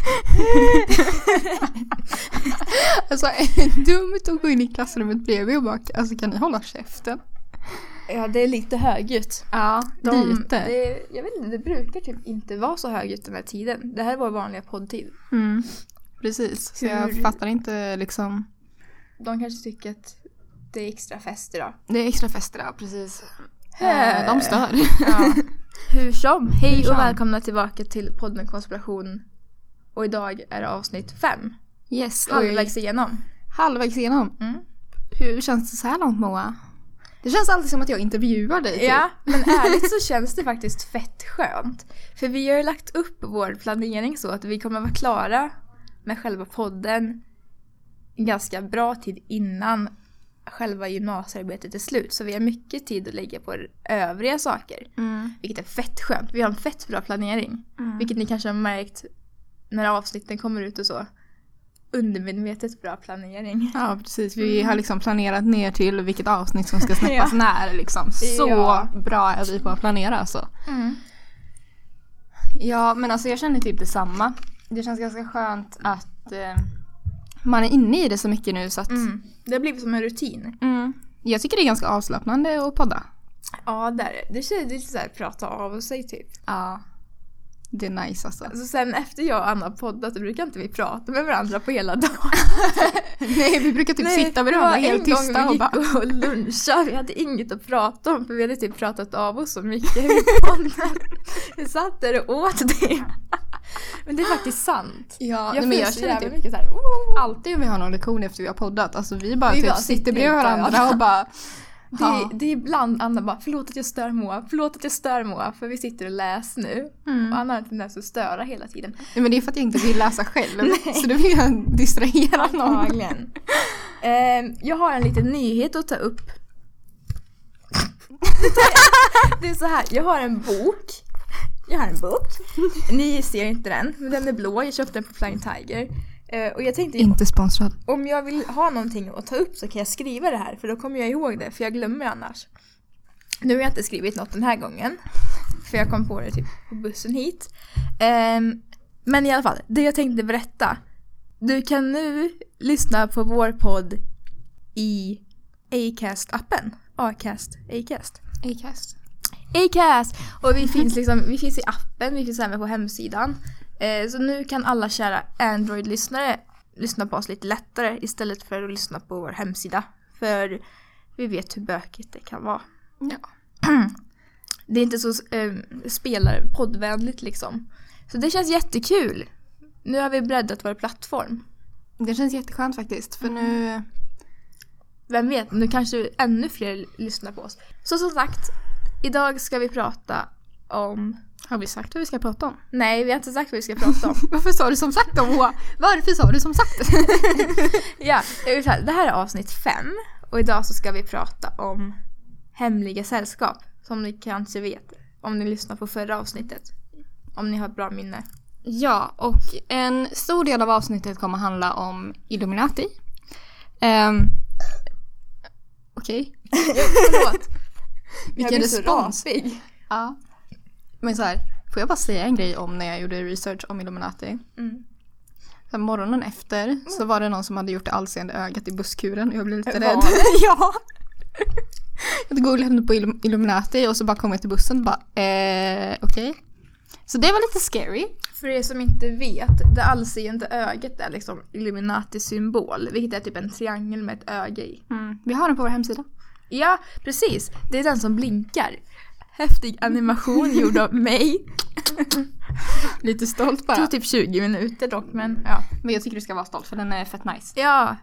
alltså dumt att gå in i klassrummet bredvid och bara alltså kan ni hålla käften? Ja, det är lite högljutt. Ja, De, lite. Det, jag vet inte, det brukar typ inte vara så högljutt den här tiden. Det här är vår vanliga poddtid. Mm. Precis, så jag Hur- fattar inte liksom. De kanske tycker att det är extra fest idag. Det är extra fester där, precis. Eh. Eh, De stör. Ja. Hur som, hej Hur som. och välkomna tillbaka till podden Konspiration. Och idag är det avsnitt fem. Yes, Halvvägs igenom. halvvägs igenom. Mm. Hur känns det så här långt Moa? Det känns alltid som att jag intervjuar dig. typ. Ja, men ärligt så känns det faktiskt fett skönt. För vi har ju lagt upp vår planering så att vi kommer vara klara med själva podden en ganska bra tid innan själva gymnasiearbetet är slut. Så vi har mycket tid att lägga på övriga saker. Mm. Vilket är fett skönt. Vi har en fett bra planering. Mm. Vilket ni kanske har märkt när avsnitten kommer ut och så. Undermedvetet bra planering. Ja precis, vi har liksom planerat ner till vilket avsnitt som ska släppas Ja. när liksom. Så Ja. bra är vi på att planera alltså. Mm. Ja men alltså jag känner typ detsamma. Det känns ganska skönt att eh, man är inne i det så mycket nu så att Mm. Det har blivit som en rutin. mm, jag tycker det är ganska avslappnande att podda. Ja, där. är det. Det känns lite såhär prata av sig typ. Ja. Det är nice alltså. Alltså sen efter jag och Anna poddat så brukar inte vi prata med varandra på hela dagen. Nej vi brukar typ sitta vid det varandra var helt en tysta gång och vi bara gick och lunchade. Vi hade inget att prata om för vi hade typ pratat av oss så mycket i podden. Vi satt där och åt det. Men det är faktiskt sant. Ja, Jag, nej, men jag så känner typ mycket såhär oh. alltid om vi har någon lektion efter vi har poddat, alltså vi bara Vi typ bara sitter bredvid varandra och bara det, Ja. det är ibland Anna bara förlåt att jag stör Moa, förlåt att jag stör Moa för vi sitter och läser nu. Mm. Och Anna har en tendens att störa hela tiden. Nej, men det är för att jag inte vill läsa själv. så då vill jag distrahera någon. Ehm, jag har en liten nyhet att ta upp. Det är så här, jag har en bok. Jag har en bok. Ni ser inte den, men den är blå. Jag köpte den på Flying Tiger. Eh, och jag tänkte, Inte sponsrad. om jag vill ha någonting att ta upp så kan jag skriva det här, för då kommer jag ihåg det, för jag glömmer annars. Nu har jag inte skrivit något den här gången, för jag kom på det typ på bussen hit. Ehm, men i alla fall, det jag tänkte berätta. Du kan nu lyssna på vår podd i Acast-appen. Acast, Acast. Acast. Acast! Och vi finns, liksom, vi finns i appen, vi finns även på hemsidan. Eh, så nu kan alla kära Android-lyssnare lyssna på oss lite lättare istället för att lyssna på vår hemsida. För vi vet hur bökigt det kan vara. Ja. Det är inte så eh, spelar poddvänligt liksom. Så det känns jättekul. Nu har vi breddat vår plattform. Det känns jätteskönt faktiskt för nu... Vem vet, nu kanske ännu fler lyssnar på oss. Så som sagt, idag ska vi prata om... Har vi sagt vad vi ska prata om? Nej, vi har inte sagt vad vi ska prata om. Varför sa du som sagt då Moa? Varför sa du som sagt? Ja, det här är avsnitt fem och idag så ska vi prata om hemliga sällskap. Som ni kanske vet om ni lyssnar på förra avsnittet. Om ni har ett bra minne. ja, och en stor del av avsnittet kommer handla om Illuminati. Um, Okej. Förlåt. Vilken respons. Ja. Men så här, får jag bara säga en grej om när jag gjorde research om Illuminati? Mm. Så morgonen efter så var det någon som hade gjort det allseende ögat i busskuren och jag blev lite Var rädd. ja! Jag googlade på Illum- Illuminati och så bara kom jag till bussen och bara eh, okej. Så det var lite scary. För er som inte vet, det allseende ögat är liksom Illuminati symbol. Vilket är typ en triangel med ett öga i. Vi har den på vår hemsida. Ja, precis. Det är den som blinkar. Häftig animation gjord av mig. Lite stolt Det bara. tog typ 20 minuter dock, men ja. Men jag tycker du ska vara stolt för den är fett nice. Ja.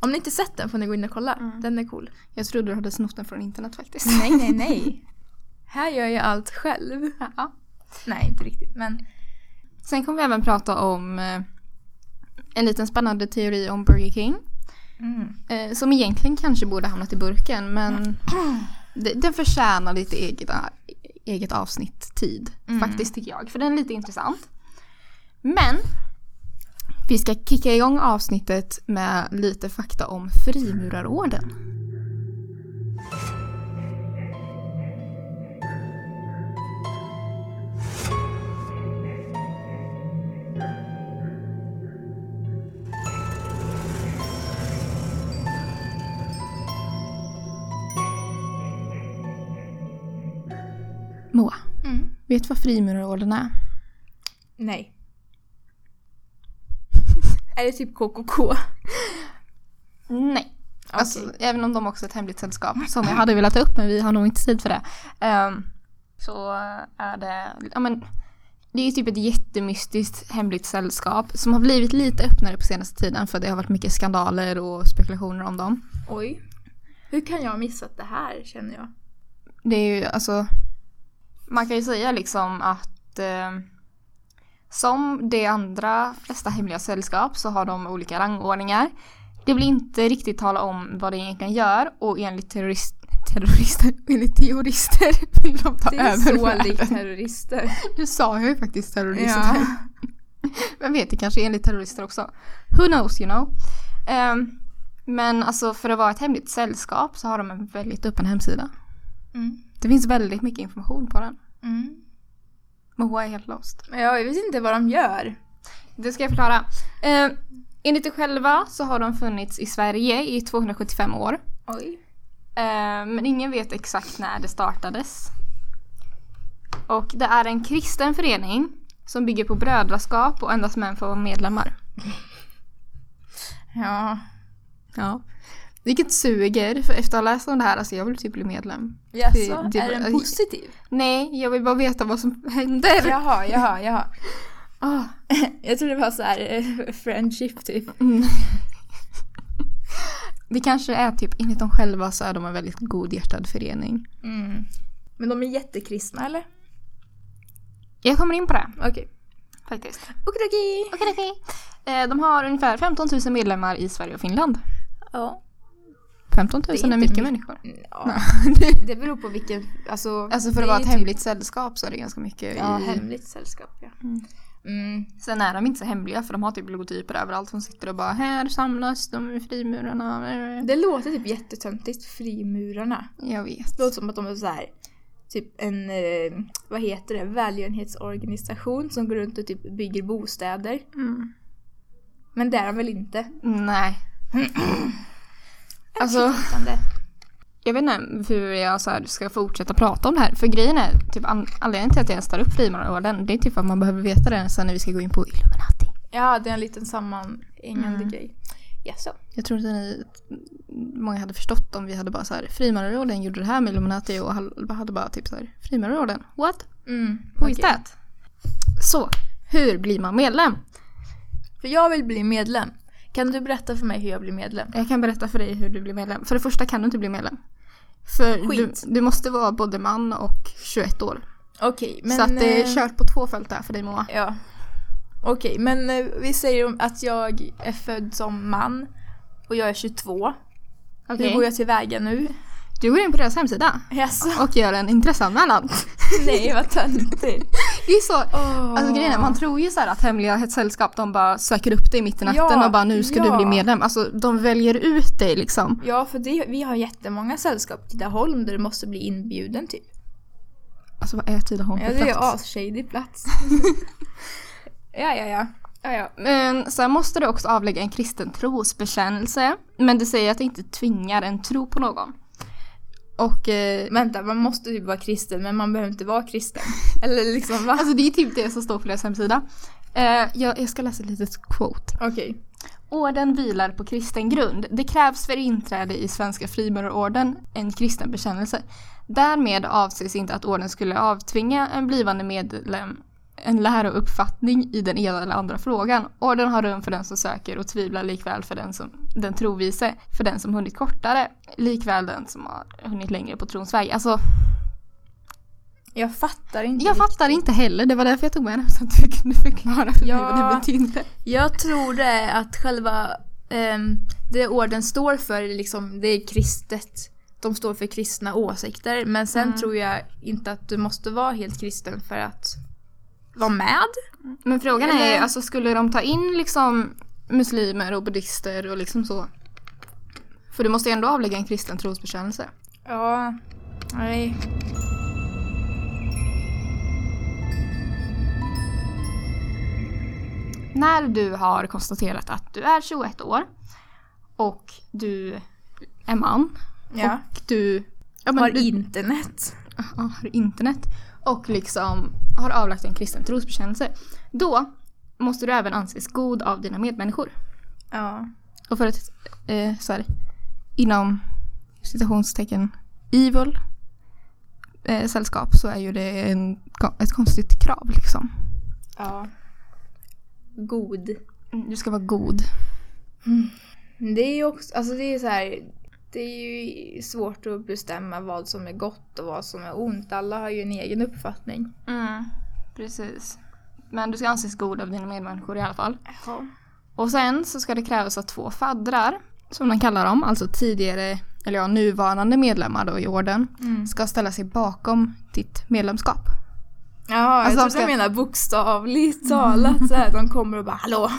Om ni inte sett den får ni gå in och kolla. Mm. Den är cool. Jag trodde du hade snott den från internet faktiskt. Nej, nej, nej. Här gör jag allt själv. Ja. Nej, inte riktigt, men Sen kommer vi även prata om eh, en liten spännande teori om Burger King. mm. Eh, som egentligen kanske borde hamnat i burken men det, den förtjänar lite eget, eget avsnitt tid. Mm. Faktiskt tycker jag. För den är lite intressant. Men vi ska kicka igång avsnittet med lite fakta om frimurarorden. Vet du vad frimurarorden är? Nej. är det typ KKK? Nej. Alltså, Okej. även om de också är ett hemligt sällskap som jag hade velat ta upp men vi har nog inte tid för det. Ehm, så är det, ja men det är typ ett jättemystiskt hemligt sällskap som har blivit lite öppnare på senaste tiden för det har varit mycket skandaler och spekulationer om dem. Oj. Hur kan jag ha missat det här känner jag? Det är ju alltså, man kan ju säga liksom att eh, som de andra flesta hemliga sällskap så har de olika rangordningar. Det vill inte riktigt tala om vad det egentligen gör och enligt terrorist, terrorister, enligt teorister vill de ta Det är över så världen. likt terrorister. Nu sa ju faktiskt terrorister. Ja. Vem vet, det kanske är enligt terrorister också. Who knows you know. Ehm, men alltså för att vara ett hemligt sällskap så har de en väldigt öppen hemsida. Mm. Det finns väldigt mycket information på den. Mm. Moa är helt lost. Men jag vet inte vad de gör. Det ska jag förklara. Eh, enligt dig själva så har de funnits i Sverige i 275 år. Oj. Eh, men ingen vet exakt när det startades. Och det är en kristen förening som bygger på brödraskap och endast män får vara medlemmar. Ja. Ja. Vilket suger, för efter att ha läst om det här, alltså jag vill typ bli medlem. Jaså, det- är den positiv? Nej, jag vill bara veta vad som händer. Jaha, jaha, jaha. Ah. Jag trodde det var så här eh, friendship typ. Mm. Det kanske är typ, enligt dem själva så är de en väldigt godhjärtad förening. Mm. Men de är jättekristna eller? Jag kommer in på det Okej. faktiskt. Okidoki. Okej. Eh, De har ungefär 15 000 medlemmar i Sverige och Finland. Ja. 15 000 Det är är, mycket människor. ja. Det beror på vilken, alltså. Alltså för att vara ett typ- hemligt sällskap så är det ganska mycket Ja, i... hemligt sällskap ja. Mm. Sen är de inte så hemliga för de har typ logotyper överallt som sitter och bara här samlas de frimurarna. Det låter typ jättetöntigt, frimurarna. Jag vet. Det låter som att de är så här typ en, eh, vad heter det, välgörenhetsorganisation som går runt och typ bygger bostäder. Mm. Men det är de väl inte? Nej. alltså, jag vet inte hur jag så här ska fortsätta prata om det här. För grejen är, typ an- anledningen till att jag ens tar upp frimurarorden, det är typ att man behöver veta det sen när vi ska gå in på Illuminati. Ja, det är en liten sammanhängande Mm. grej. Jaså? Jag tror inte ni, många hade förstått om vi hade bara så här frimurarorden gjorde det här med Illuminati och hade bara typ så här frimurarorden. What? Mm, Who is okej. that? Så, hur blir man medlem? För jag vill bli medlem. Kan du berätta för mig hur jag blir medlem? Jag kan berätta för dig hur du blir medlem. För det första kan du inte bli medlem. För du, du måste vara både man och 21 år. Okej, men... så att det är eh, kört på två fält där för dig Moa. Ja. Okej, men eh, vi säger att jag är född som man och jag är 22. Okej. Hur går jag tillväga nu? Du går in på deras hemsida Jaså? och gör en intresseanmälan. Nej, vad töntigt. Det är så. Oh. Alltså grejen är, man tror ju så här att hemliga sällskap de bara söker upp dig mitt i natten Ja, och bara nu ska du ja. bli medlem. Alltså de väljer ut dig liksom. Ja, för det, vi har jättemånga sällskap. Tidaholm där du måste bli inbjuden typ. Alltså vad är Tidaholm Ja, för det är plats? as-shady plats. ja, ja, ja. ja, ja. Men sen måste du också avlägga en kristen trosbekännelse. Men det säger att det inte tvingar en tro på någon. Och eh, Vänta, man måste typ vara kristen men man behöver inte vara kristen. Eller liksom va? alltså det är typ det som står på deras hemsida. Eh, jag, jag ska läsa ett litet quote. Okej. Orden vilar på kristen grund. Det krävs för inträde i Svenska Frimurarorden en kristen bekännelse. Därmed avses inte att orden skulle avtvinga en blivande medlem en lärouppfattning i den ena eller andra frågan. Orden har rum för den som söker och tvivlar likväl för den som den trovise, för den som hunnit kortare, likväl den som har hunnit längre på trons väg. Alltså, Jag fattar inte. jag riktigt. fattar inte heller. Det var därför jag tog med den så att du kunde förklara för mig Ja. vad det betydde. Jag tror det är att själva ehm, det orden står för, liksom, det är kristet. De står för kristna åsikter. Men sen Mm. tror jag inte att du måste vara helt kristen för att vara med. Men frågan är Eller- alltså skulle de ta in liksom muslimer och buddhister och liksom så? För du måste ju ändå avlägga en kristen trosbekännelse. Ja, nej. När du har konstaterat att du är 21 år och du är man Ja. och du ja, Har du, internet. har internet och liksom har avlagt en kristen trosbekännelse. Då måste du även anses god av dina medmänniskor. Ja. Och för ett eh, så här, inom citationstecken evil eh, sällskap så är ju det en, ett konstigt krav liksom. Ja. God. Mm, Du ska vara god. Det är ju också, alltså det är så här. Det är ju svårt att bestämma vad som är gott och vad som är ont. Alla har ju en egen uppfattning. Mm, precis. Men du ska anses god av dina medmänniskor i alla fall. Ja. Och sen så ska det krävas att två faddrar, som de kallar dem, alltså tidigare, eller ja, nuvarande medlemmar då i orden, Mm. ska ställa sig bakom ditt medlemskap. Ja, Alltså, jag de trodde ska- jag menade bokstavligt talat så här. De kommer och bara hallå.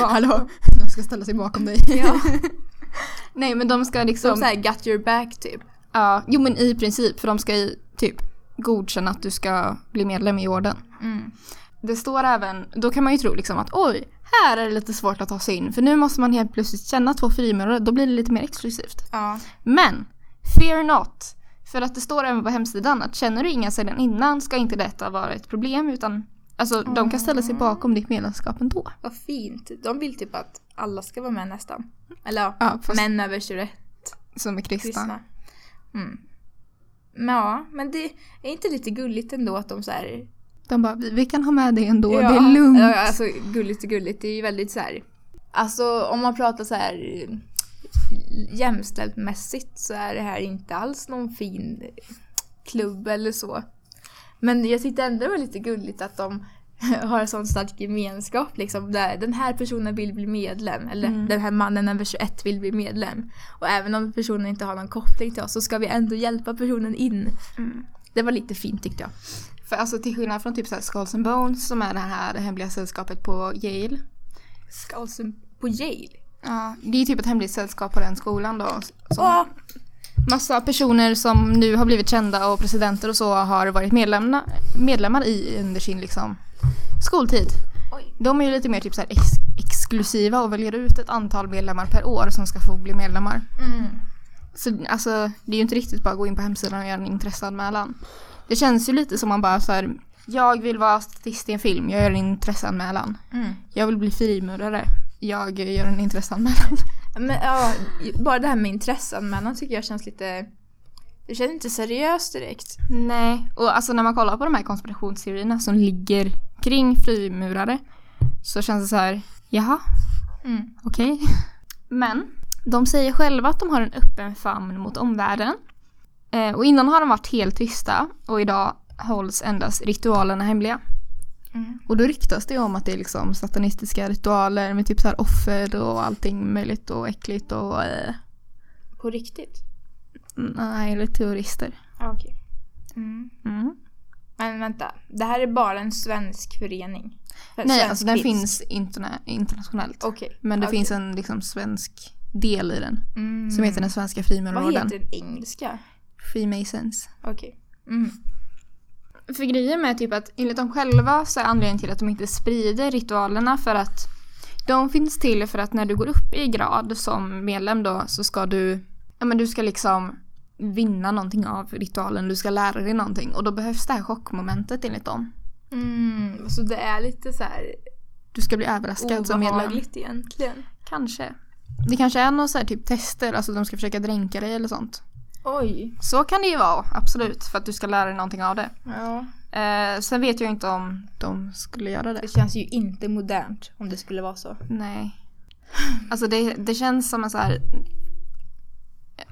Bara, Hallå, de ska ställa sig bakom dig. Ja. Nej men de ska Som liksom, så här got your back typ. ja, jo men i princip, för de ska i typ godkänna att du ska bli medlem i orden. Mm. Det står även, då kan man ju tro liksom att oj, här är det lite svårt att ta sig in för nu måste man helt plötsligt känna två frimurare, då blir det lite mer exklusivt. Ja. Men, fear not! För att det står även på hemsidan att känner du inga sedan innan ska inte detta vara ett problem utan Alltså de kan ställa sig bakom ditt medlemskap ändå. Vad fint. De vill typ att alla ska vara med nästan. Eller ja, Ja, män över 21 som är kristna. kristna. Mm. Men Ja, men det är inte lite gulligt ändå att de så här... De bara, vi, vi kan ha med dig ändå, Ja, det är lugnt. Ja, alltså gulligt och gulligt. Det är ju väldigt så här. Alltså om man pratar så här jämställt mässigt så är det här inte alls någon fin klubb eller så. Men jag tyckte ändå det var lite gulligt att de har en sån stark gemenskap liksom. Där den här personen vill bli medlem. Eller Mm. den här mannen över 21 vill bli medlem. Och även om personen inte har någon koppling till oss så ska vi ändå hjälpa personen in. Mm. Det var lite fint tyckte jag. För alltså till skillnad från typ så här Skulls and Bones som är det här hemliga sällskapet på Yale. Skalsen på Yale. Ja, det är typ ett hemligt sällskap på den skolan då. Som Åh! Massa personer som nu har blivit kända och presidenter och så har varit medlemmar, medlemmar i under sin liksom skoltid. Oj. De är ju lite mer typ så ex- exklusiva och väljer ut ett antal medlemmar per år som ska få bli medlemmar. Mm. Så alltså, det är ju inte riktigt bara att gå in på hemsidan och göra en intresseanmälan. Det känns ju lite som man bara så här, jag vill vara statist i en film, jag gör en intresseanmälan. Mm. Jag vill bli frimurare, jag gör en intresseanmälan. Men ja, bara det här med intresseanmälan tycker jag känns lite... Det känns inte seriöst direkt. Nej, och alltså när man kollar på de här konspirationsteorierna som ligger kring frimurare så känns det så här, jaha, Mm. okej. Men de säger själva att de har en öppen famn mot omvärlden. Eh, och innan har de varit helt tysta och idag hålls endast ritualerna hemliga. Mm. Och då ryktas det om att det är liksom satanistiska ritualer med typ så här offer och allting möjligt och äckligt och eh, På riktigt? Nej, eller terrorister. Ja, okej. Mm. Mm. Men vänta, det här är bara en svensk förening? Nej, Svensk alltså den finns interna- internationellt. Okej. Men det okej. finns en liksom svensk del i den Mm. som heter den svenska Vad frimurarorden. heter den engelska? Freemasons. Okej. Mm. För grejen med typ att enligt dem själva så är anledningen till att de inte sprider ritualerna för att de finns till för att när du går upp i grad som medlem då så ska du, ja men du ska liksom vinna någonting av ritualen, du ska lära dig någonting och då behövs det här chockmomentet enligt dem. Mm. Så det är lite så här Du ska bli överraskad som medlem. obehagligt egentligen. Kanske. Det kanske är något så här typ tester, alltså de ska försöka dränka dig eller sånt. Oj. Så kan det ju vara, absolut, för att du ska lära dig någonting av det. Ja. Eh, sen vet jag inte om de skulle göra det. Det känns ju inte modernt om det skulle vara så. Nej. Alltså det, det känns som en så här...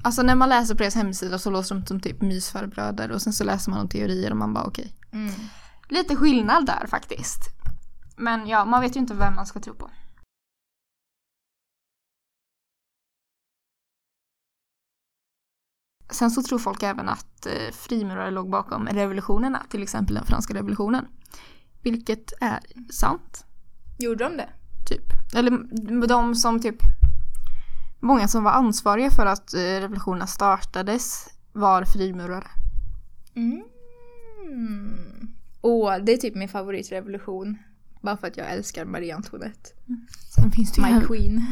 Alltså när man läser på deras hemsida så låter de som typ mysfarbröder och sen så läser man om teorier och man bara okej. Mm. Lite skillnad där faktiskt. Men ja, man vet ju inte vem man ska tro på. Sen så tror folk även att eh, frimurare låg bakom revolutionerna, till exempel den franska revolutionen. Vilket är sant. Gjorde de det? Typ. Eller de som typ... Många som var ansvariga för att eh, revolutionerna startades var frimurare. Mm. Åh, det är typ min favoritrevolution. Bara för att jag älskar Marie Antoinette. Sen finns det My även- queen.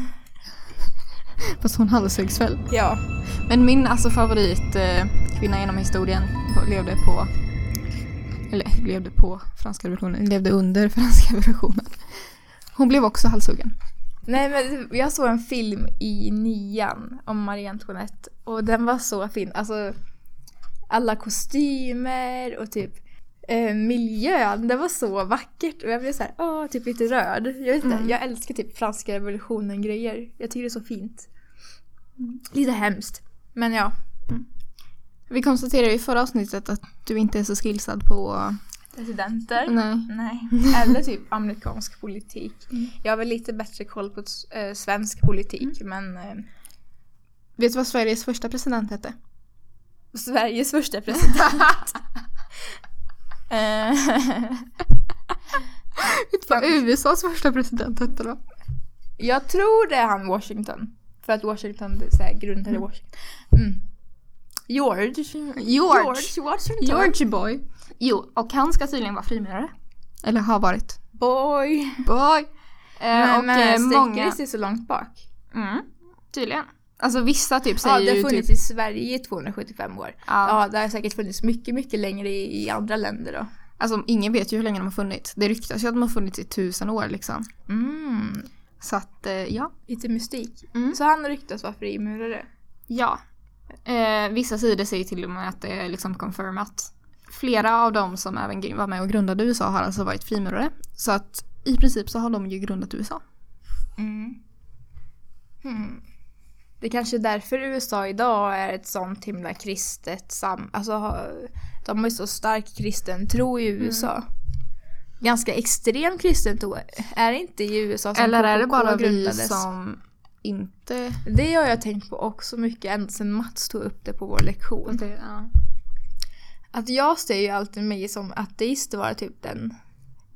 Fast hon halshöggs väl? Ja. Men min alltså favorit eh, kvinna genom historien levde på eller levde på franska revolutionen, levde under franska revolutionen. Hon blev också halshuggen. Nej men jag såg en film i nian om Marie Antoinette och den var så fin. Alltså alla kostymer och typ eh, miljön, det var så vackert och jag blev så här, åh, typ lite rörd. Jag vet inte, Mm. jag älskar typ franska revolutionen grejer. Jag tycker det är så fint. Lite hemskt. Men ja, Vi konstaterade i förra avsnittet att du inte är så skillsad på... presidenter. Nej. Nej, eller typ amerikansk politik. Jag har väl lite bättre koll på eh, svensk politik men eh, Vet du vad Sveriges första president hette? Sveriges första president. Eh, Vet du vad USAs första president hette då? jag tror det är han Washington. För att Washington så här, grundade Washington. Mm. George. George. Washington. George boy. Jo, och han ska tydligen vara frimurare. Eller har varit. Boy. Boy. Eh, Men, och men eh, många... sig så långt bak? Mm, tydligen. Alltså vissa typ Ja, säger det har ju funnits typ... i Sverige i 275 år. Ja. Ja, det har säkert funnits mycket, mycket längre i, i andra länder då. Alltså ingen vet ju hur länge de har funnits. Det ryktas ju att de har funnits i tusen år liksom. Mm. Så att, eh, ja. Lite mystik. Mm. Så han ryktas vara frimurare. Ja. Eh, vissa sidor säger till och med att det är liksom confirmat. Flera av dem som även var med och grundade USA har alltså varit frimurare. Så att i princip så har de ju grundat USA. Mm. Hmm. Det kanske är därför USA idag är ett sånt himla kristet sam... Alltså, de har ju så stark kristen tro i USA. Ganska extrem kristen tro. Är det inte i USA som Eller är det bara vi som inte... Det har jag tänkt på också mycket ända sedan Mats tog upp det på vår lektion. ja. Att jag ser ju alltid mig som ateist vara typ den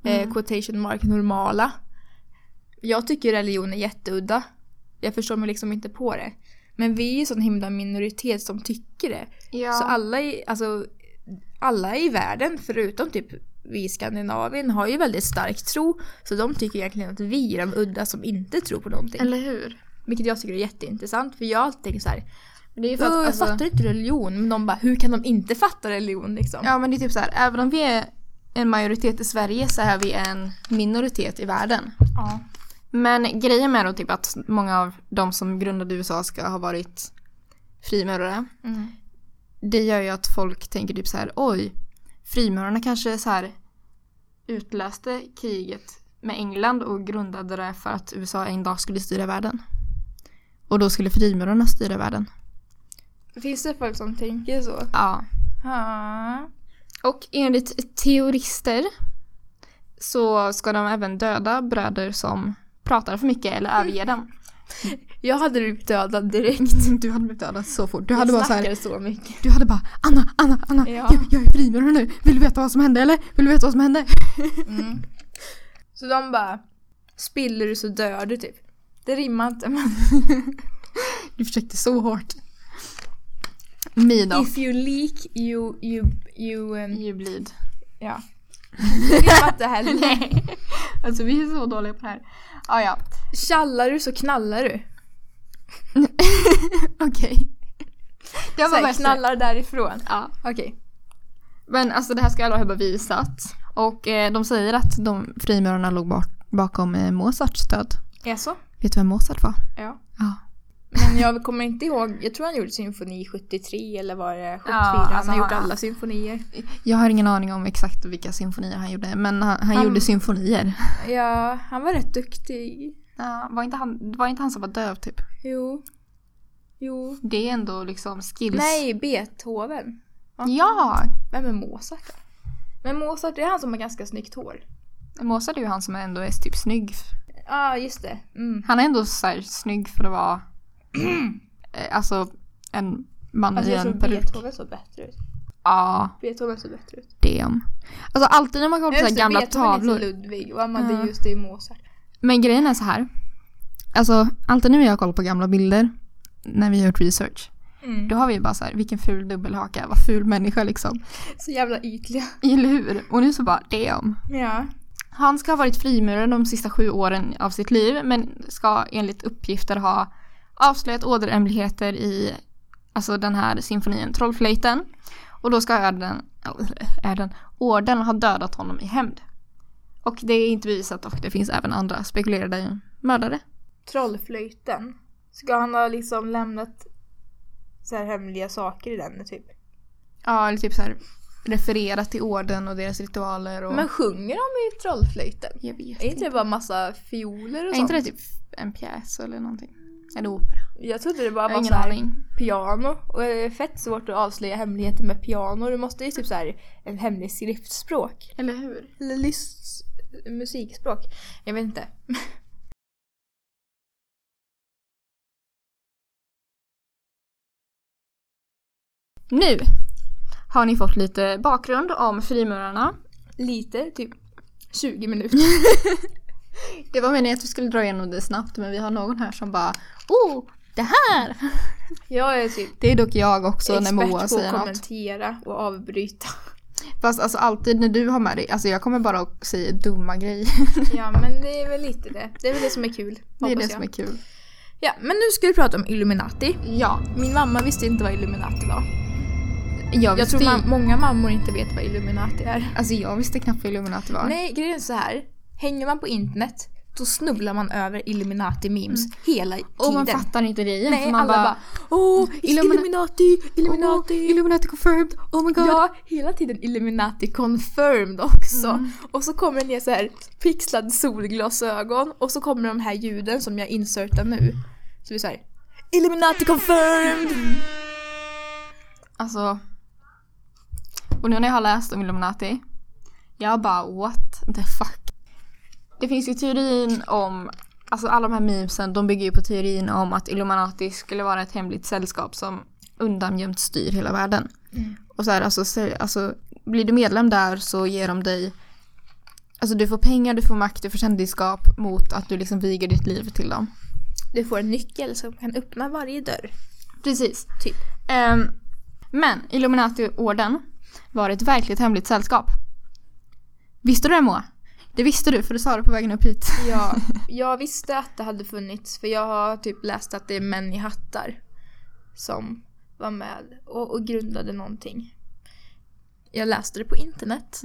Mm. eh, quotation mark normala. Jag tycker religion är jätteudda. Jag förstår mig liksom inte på det. Men vi är ju sån himla minoritet som tycker det. Ja. Så alla i, alltså, alla i världen förutom typ vi i Skandinavien har ju väldigt stark tro. Så de tycker egentligen att vi är de udda som inte tror på någonting. Eller hur? Vilket jag tycker är jätteintressant för jag alltid tänkt så här. Det är ju "Åh, för att, jag alltså, fattar inte religion. Men de bara, hur kan de inte fatta religion liksom? Ja men det är typ så här, även om vi är en majoritet i Sverige så är vi en minoritet i världen. Ja. Men grejen med då typ att många av de som grundade USA ska ha varit frimurare. Mm. Det gör ju att folk tänker typ så här, oj, frimurarna kanske så här utlöste kriget med England och grundade det för att USA en dag skulle styra världen. Och då skulle frimurarna styra världen. Finns det folk som tänker så? Ja. Ja. Och enligt teorister så ska de även döda bröder som pratar för mycket eller överger dem. Jag hade blivit dödad direkt. Du hade blivit dödad så fort. Du Jag hade bara så här, så mycket. du hade bara Anna, Anna, Anna, Ja. jag, jag är frimurare nu. Vill du veta vad som hände eller? Vill du veta vad som hände? Mm. Så de bara spiller du så dör du typ. Det rimmar inte men Du försökte så hårt. Mina. if you leak you, you, you, um, You bleed. ja. Det rimmar inte heller. Nej. Alltså vi är så dåliga på det här. Ah, ja, Tjallar du så knallar du. okej. Så var här, bättre. knallar därifrån. Ja. Okej. Men alltså det här ska alla ha bevisat. Och eh, de säger att de frimurarna låg bak bakom eh, Mozarts död. Jaså? Vet du vem Mozart var? Ja. Ja. Men jag kommer inte ihåg, jag tror han gjorde symfoni 73 eller var det 74? Ja, han alltså har gjort han- alla symfonier. Jag har ingen aning om exakt vilka symfonier han gjorde. Men han, han, Han- gjorde symfonier. Ja, han var rätt duktig. Ja, var, inte han, var inte han som var döv typ? Jo. Jo. Det är ändå liksom skills. Nej, Beethoven. Va? Ja! Vem är Mozart då? Men Mozart, det är han som har ganska snyggt hår. Mozart är ju han som ändå är typ snygg. Ja, ah, just det. Mm. Han är ändå så här snygg för att vara alltså en man Alltså i jag tror en peruk. Beethoven såg bättre ut. Ja, Beethoven såg bättre ut. det. Alltså alltid när man kollar på så Just gamla Beethoven tavlor. Ludvig och Amadeus det är Mozart. Men grejen är så här. Alltså alltid när vi har kollat på gamla bilder. När vi har gjort research. Mm. Då har vi bara så här, vilken ful dubbelhaka, vad ful människa liksom. Så jävla ytliga. Eller hur? Och nu så bara, damn. Ja. Han ska ha varit frimurare de sista sju åren av sitt liv men ska enligt uppgifter ha avslöjat åderhemligheter i alltså den här symfonin Trollflöjten. Och då ska öden är den, orden har dödat honom i hämnd. Och det är inte bevisat och det finns även andra spekulerade mördare. Trollflöjten. Ska han ha liksom lämnat så här hemliga saker i den typ? Ja, eller typ så här refererat till orden och deras ritualer och... Men sjunger de i trollflöjten? jag vet Är inte det bara massa fioler och Är sånt? inte det typ en pjäs eller någonting? En opera? Jag trodde det bara var ingen så här aning. piano. Och det är fett svårt att avslöja hemligheter med piano. Du måste ju typ så här en hemlig skriftspråk. Eller hur? Eller lys- musikspråk. Jag vet inte. Nu har ni fått lite bakgrund om frimurarna. Lite, typ 20 minuter. Det var meningen att vi skulle dra igenom det snabbt men vi har någon här som bara Oh, det här! Jag är typ Det är dock jag också när Moa expert på säger att något. kommentera och avbryta. Fast alltså alltid när du har med dig, alltså jag kommer bara att säga dumma grejer. Ja men det är väl lite det. Det är väl det som är kul. Det är det som jag. är kul. Ja men nu ska vi prata om Illuminati. Ja, Min mamma visste inte vad Illuminati var. jag Jag tror ju- ma- många mammor inte vet vad Illuminati är. Alltså jag visste knappt vad Illuminati var. Nej, grejen är så här. Hänger man på internet då snubblar man över Illuminati memes hela tiden. Och man fattar inte grejen. Nej, man alla bara, Åh, Illumina- Illuminati, Illuminati. Åh, Illuminati confirmed, oh my god. Ja, hela tiden Illuminati confirmed också. Mm. Och så kommer det ner så här pixlade solglasögon och så kommer de här ljuden som jag insertar nu. Så vi säger Illuminati confirmed! Alltså. Och nu när jag har läst om Illuminati. Jag bara what the fuck. Det finns ju teorin om, alltså alla de här memesen de bygger ju på teorin om att Illuminati skulle vara ett hemligt sällskap som undangömt styr hela världen. Och så här, alltså, alltså blir du medlem där så ger de dig Alltså du får pengar, du får makt, du får kändisskap mot att du liksom viger ditt liv till dem. Du får en nyckel som kan öppna varje dörr. Precis. Typ. Ehm, men Illuminati-orden var ett verkligt hemligt sällskap. Visste du det Moa? Det visste du för du sa det på vägen upp hit. Ja, jag visste att det hade funnits för jag har typ läst att det är män i hattar som var med och, och grundade någonting. Jag läste det på internet.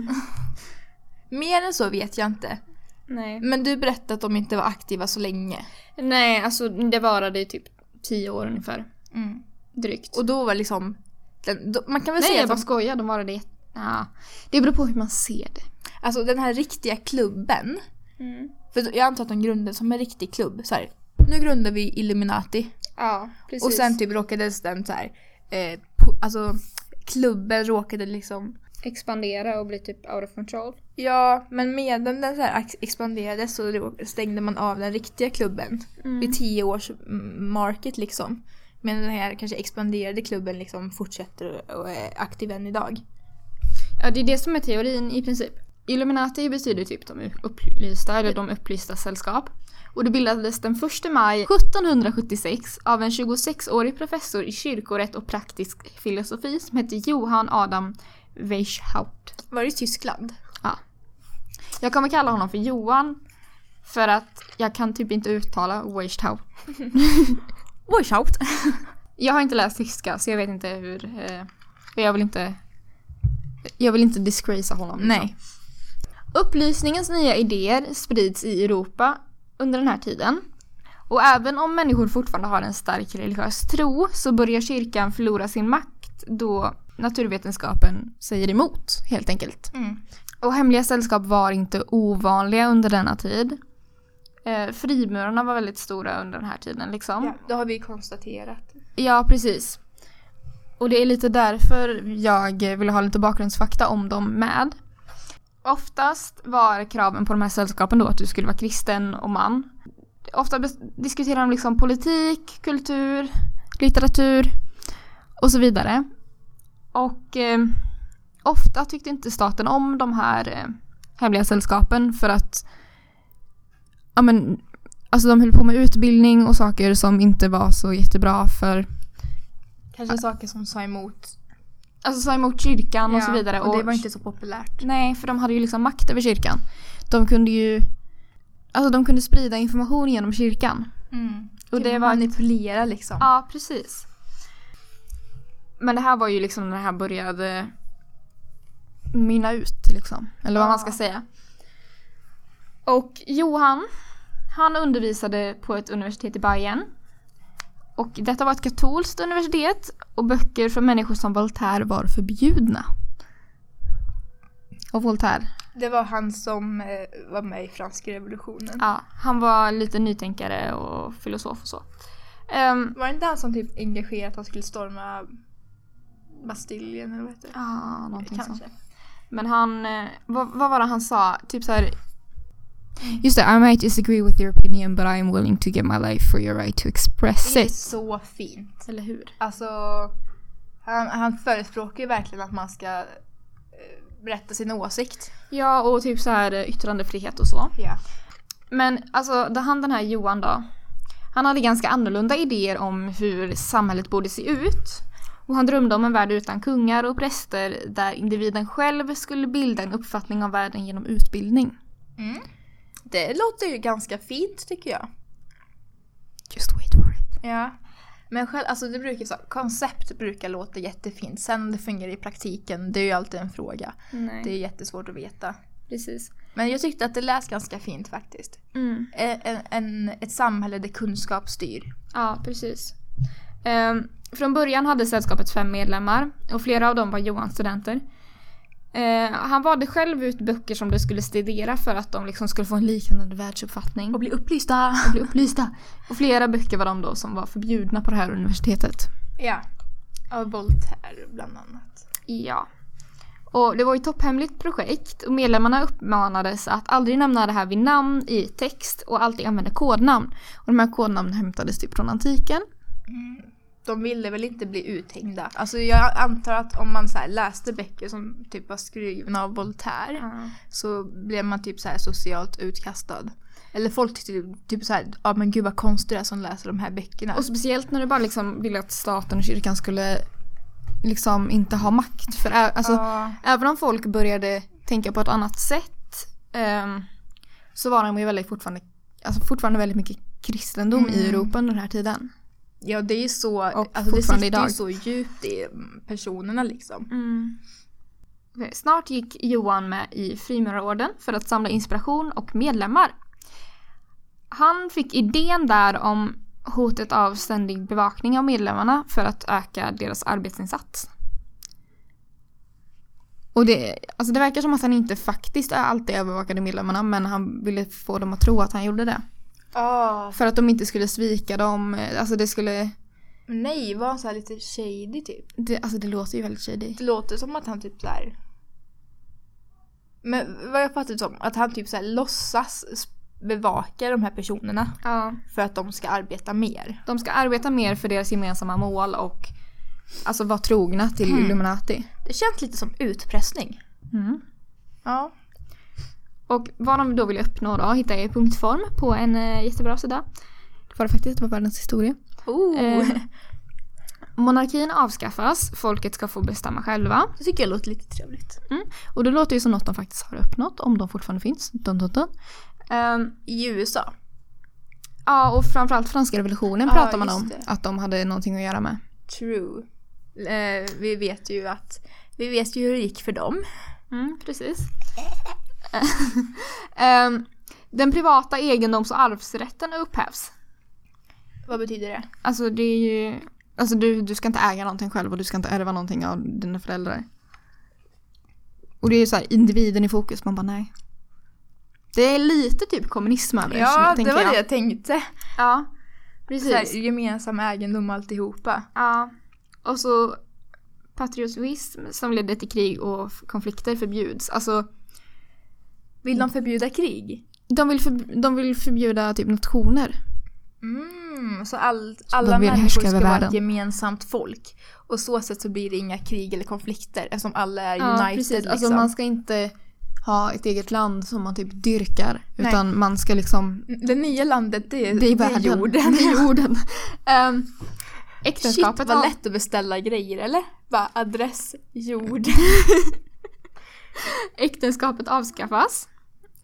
Mer än så vet jag inte. Nej. Men du berättade att de inte var aktiva så länge. Nej, alltså det varade i typ tio år ungefär. Drygt. Och då var liksom, den, då, man kan väl Nej säga jag att bara de, skojar, de varade jätte... Ja. Det beror på hur man ser det. alltså den här riktiga klubben. För jag antar att de grundade som en riktig klubb. Så här, nu grundar vi Illuminati. Ja, precis. Och sen typ råkade den så här, eh, alltså klubben råkade liksom expandera och bli typ out of control. Ja, men medan den så här ex- expanderade så stängde man av den riktiga klubben vid tio års mm, market liksom. Men den här kanske expanderade klubben liksom fortsätter och är aktiv än idag. Ja, det är det som är teorin i princip. Illuminati betyder typ de upplysta, eller de upplysta sällskap. Och det bildades den 1 maj 1776 av en 26-årig professor i kyrkorätt och praktisk filosofi som hette Johann Adam Weishaupt. Var det i Tyskland? Ja. Jag kommer kalla honom för Johan för att jag kan typ inte uttala Weishaupt. Weishaupt! Jag har inte läst tyska så jag vet inte hur... Eh, jag vill inte... Jag vill inte disgracea honom. liksom. Nej. Upplysningens nya idéer sprids i Europa under den här tiden. Och även om människor fortfarande har en stark religiös tro så börjar kyrkan förlora sin makt då naturvetenskapen säger emot helt enkelt. Mm. Och hemliga sällskap var inte ovanliga under denna tid. Eh, frimurarna var väldigt stora under den här tiden liksom. Ja, det har vi konstaterat. Ja, precis. Och det är lite därför jag vill ha lite bakgrundsfakta om dem med. Oftast var kraven på de här sällskapen då att du skulle vara kristen och man. Ofta diskuterade diskuterar de liksom politik, kultur, litteratur och så vidare. Och eh, ofta tyckte inte staten om de här eh, hemliga sällskapen för att ja men alltså de höll på med utbildning och saker som inte var så jättebra för Kanske saker som sa emot. Alltså sa emot kyrkan och så vidare. Och det var inte så populärt. Nej, för de hade ju liksom makt över kyrkan. De kunde ju Alltså de kunde sprida information genom kyrkan. Och det var... Manipulera liksom. Ja, precis. Men det här var ju liksom när det här började mynna ut liksom. Eller vad man ska Ja. säga. Och Johan, han undervisade på ett universitet i Bayern. Och detta var ett katolskt universitet och böcker från människor som Voltaire var förbjudna. Och Voltaire, Det var han som eh, var med i franska revolutionen. ja, han var lite nytänkare och filosof och så. Ehm, Var det inte han som typ engagerat att han skulle storma Bastiljen eller vad heter det? ja, någonting sånt. Kanske. Men han, eh, vad, vad var det han sa? Typ så här. Just det, I might disagree with your opinion but I'm willing to give my life for your right to express Det är it. så fint. Eller hur? Alltså, han, han förespråkar ju verkligen att man ska eh, berätta sin åsikt. Ja, och typ så här eh, yttrandefrihet och så. Ja. Men alltså, det han den här Johan då. Han hade ganska annorlunda idéer om hur samhället borde se ut. Och han drömde om en värld utan kungar och präster där individen själv skulle bilda en uppfattning av världen genom utbildning. Mm. Det låter ju ganska fint tycker jag. Just wait for it. Ja. Men själv, alltså det brukar så, koncept brukar låta jättefint. Sen om det fungerar i praktiken, det är ju alltid en fråga. Nej, Det är jättesvårt att veta. precis. Men jag tyckte att det lät ganska fint faktiskt. Mm. En, en, en, ett samhälle där kunskap styr. Ja, precis. Ehm, från början hade sällskapet fem medlemmar och flera av dem var Johans studenter. Eh, han valde själv ut böcker som de skulle studera för att de liksom skulle få en liknande världsuppfattning Och bli upplysta! och bli upplysta. Och flera böcker var de då som var förbjudna på det här universitetet. Ja. Av Voltaire bland annat. Ja. Och det var ett topphemligt projekt och medlemmarna uppmanades att aldrig nämna det här vid namn i text och alltid använda kodnamn. Och de här kodnamnen hämtades typ från antiken. De ville väl inte bli uthängda. Alltså jag antar att om man så läste böcker som typ var skrivna av Voltaire så blev man typ så socialt utkastad. Eller folk tyckte typ så här, ja men gud vad konstigt det är som läser de här böckerna. Och speciellt när du bara liksom ville att staten och kyrkan skulle liksom inte ha makt. För alltså, Ja. även om folk började tänka på ett annat sätt ehm, så var de ju väldigt fortfarande, alltså fortfarande väldigt mycket kristendom i Mm. Europa under den här tiden. Ja det är ju så, Och alltså det sitter ju idag. så djupt i mm, personerna liksom. Okej, Snart gick Johan med i Frimurarorden för att samla inspiration och medlemmar. Han fick idén där om hotet av ständig bevakning av medlemmarna för att öka deras arbetsinsats. Och det, alltså det verkar som att han inte faktiskt alltid övervakade medlemmarna men han ville få dem att tro att han gjorde det. Ja. För att de inte skulle svika dem, alltså det skulle, Nej, var han så här lite shady typ? det, alltså det låter ju väldigt shady. Det låter som att han typ så här. Men vad jag fattar som, att han typ så här låtsas bevaka de här personerna Ja. för att de ska arbeta mer. De ska arbeta mer för deras gemensamma mål och alltså vara trogna till Mm. Illuminati. Det känns lite som utpressning. Ja. Och vad de då vill uppnå då hittar jag i punktform på en eh, jättebra sida. Det var det faktiskt, det var världens historia. Oh. Eh, monarkin avskaffas, folket ska få bestämma själva. Det tycker jag låter lite trevligt. Och det låter ju som något de faktiskt har uppnått, om de fortfarande finns. Dun, dun, dun. Ehm, I USA. ja, och framförallt franska revolutionen Ja, pratar man om det. att de hade någonting att göra med. True. Eh, vi vet ju att vi vet ju hur det gick för dem. Mm, precis. Ehm, den privata egendoms och arvsrätten upphävs. Vad betyder det? Alltså det är ju... Alltså du, du ska inte äga någonting själv och du ska inte ärva någonting av dina föräldrar. Och det är ju så här individen i fokus, man bara nej. Det är lite typ kommunism över det, Ja, det var jag. det jag tänkte. Ja, Så här, precis. gemensam egendom alltihopa. Ja. Och så patriotism som ledde till krig och konflikter förbjuds. Alltså Vill de förbjuda krig? de vill, förb- de vill förbjuda typ nationer. Mm, så all, alla människor ska vara ett gemensamt folk. Och så sätt så blir det inga krig eller konflikter eftersom alla är Ja, united. precis. Liksom. Alltså man ska inte ha ett eget land som man typ dyrkar. Nej. Utan man ska liksom Det nya landet det är, Det är världen. jorden. Det är jorden. um, Shit äktenskapet vad av- lätt att beställa grejer eller? Bara adress, jord. Äktenskapet avskaffas.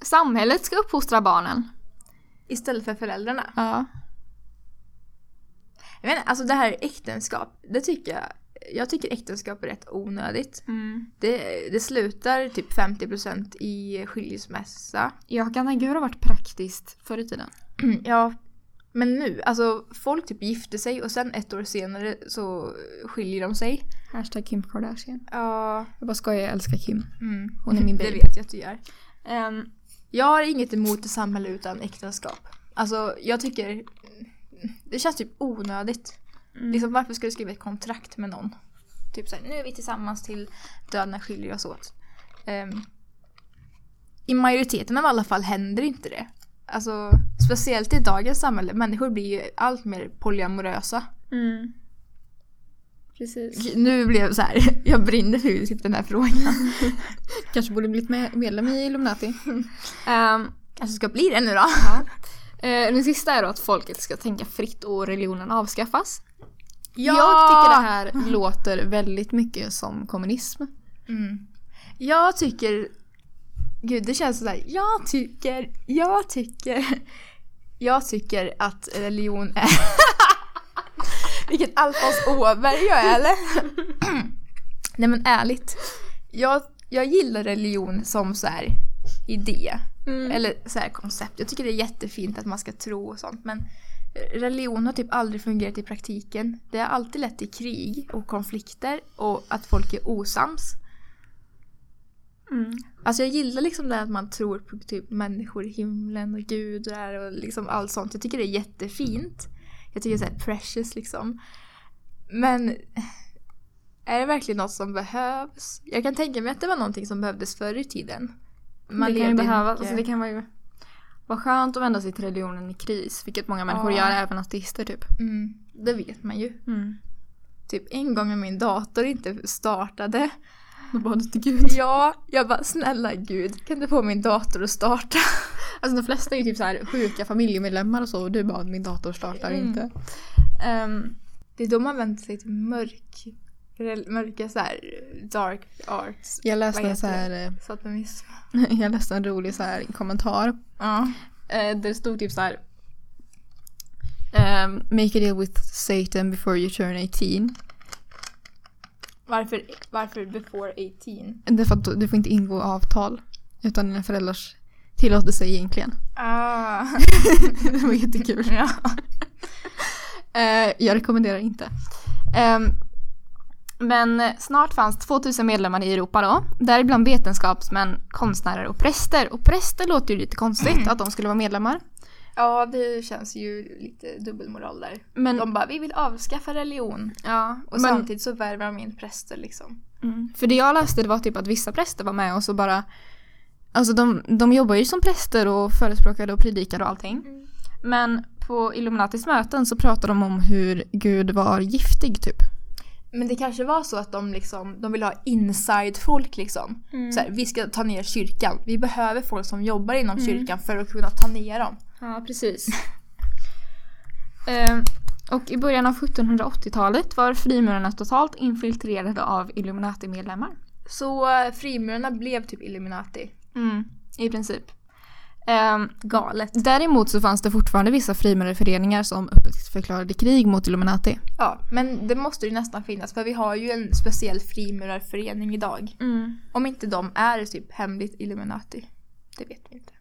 Samhället ska uppfostra barnen. Istället för föräldrarna. Ja. Jag inte, alltså det här äktenskap, det tycker jag jag tycker äktenskap är rätt onödigt. Mm. Det, det slutar typ 50% i skilsmässa. Jag kan tänka hur det har varit praktiskt förr i tiden. ja, men nu, alltså folk typ gifter sig och sen ett år senare så skiljer de sig. Hashtag Kim Kardashian. Ja, Jag bara skojar, jag älskar Kim. mm. Hon är min det baby. vet jag att du gör. Ehm, Jag har inget emot ett samhälle utan äktenskap. Alltså jag tycker det känns typ onödigt. Mm. Liksom, varför ska du skriva ett kontrakt med någon? Typ såhär, nu är vi tillsammans till döden skiljer oss åt. Ehm, I majoriteten av alla fall händer inte det. Alltså, speciellt i dagens samhälle. Människor blir ju allt mer polyamorösa. mm. Precis. Nu blev så här, jag brinner för typ den här frågan. Kanske borde blivit med- medlem i Illuminati. Ehm, Kanske ska bli det nu då. eh, den sista är då att folket ska tänka fritt och religionen avskaffas. Ja! Jag tycker det här låter väldigt mycket som kommunism. Mm. Jag tycker... Gud, det känns sådär. Jag tycker, jag tycker, jag tycker att religion är... Vilket Alfons Åberg jag är eller? Nej men ärligt. Jag, jag gillar religion som så här idé. Mm. Eller så här koncept. Jag tycker det är jättefint att man ska tro och sånt men religion har typ aldrig fungerat i praktiken. Det har alltid lett till krig och konflikter och att folk är osams. Mm. Alltså jag gillar liksom det att man tror på typ människor i himlen och gudar och liksom allt sånt. Jag tycker det är jättefint. Jag tycker det är precious liksom. Men är det verkligen något som behövs? Jag kan tänka mig att det var någonting som behövdes förr i tiden. det kan ju behövas. Alltså det kan vara ju vara skönt att vända sig till religionen i kris. Vilket många människor Ja. gör, även ateister typ. mm, det vet man ju. Mm. Typ en gång när min dator inte startade. Och bad till Gud. Ja, jag bara snälla gud, kan du få min dator att starta? Alltså de flesta är ju typ så här sjuka familjemedlemmar och så och du bara min dator startar Mm. inte. Ehm, Det är då man vänder sig till mörk, mörka så här dark arts. jag läste en så här, Satanism. eh, jag läste en rolig så här kommentar. Ja. Eh, där det stod typ så här. ehm, make a deal with Satan before you turn 18. Varför, varför before 18? Det är för att du får inte ingå avtal utan dina föräldrars tillåtelse egentligen. Ah. det var jättekul. ja. Eh, jag rekommenderar inte. Ehm, men snart fanns 2000 medlemmar i Europa då. Däribland vetenskapsmän, konstnärer och präster. Och präster låter ju lite konstigt att de skulle vara medlemmar. Ja, det känns ju lite dubbelmoral där. Men, De bara, vi vill avskaffa religion. ja, Och men, samtidigt så värvar de in präster liksom. mm, för det jag läste det var typ att vissa präster var med och så bara Alltså de, de jobbar ju som präster och förespråkade och predikade och allting. Mm. Men på Illuminatis möten så pratade de om hur Gud var giftig typ. Men det kanske var så att de liksom, de vill ha inside-folk liksom. Så här, vi ska ta ner kyrkan. Vi behöver folk som jobbar inom kyrkan för att kunna ta ner dem. Ja, precis. Ehm, och i början av 1780-talet var frimurarna totalt infiltrerade av Illuminati-medlemmar. Så eh, frimurarna blev typ Illuminati. Mm, I princip. Ehm, Galet. däremot så fanns det fortfarande vissa frimurarföreningar som öppet förklarade krig mot Illuminati. Ja, men det måste ju nästan finnas för vi har ju en speciell frimurarförening idag. Om inte de är typ hemligt Illuminati. Det vet vi inte.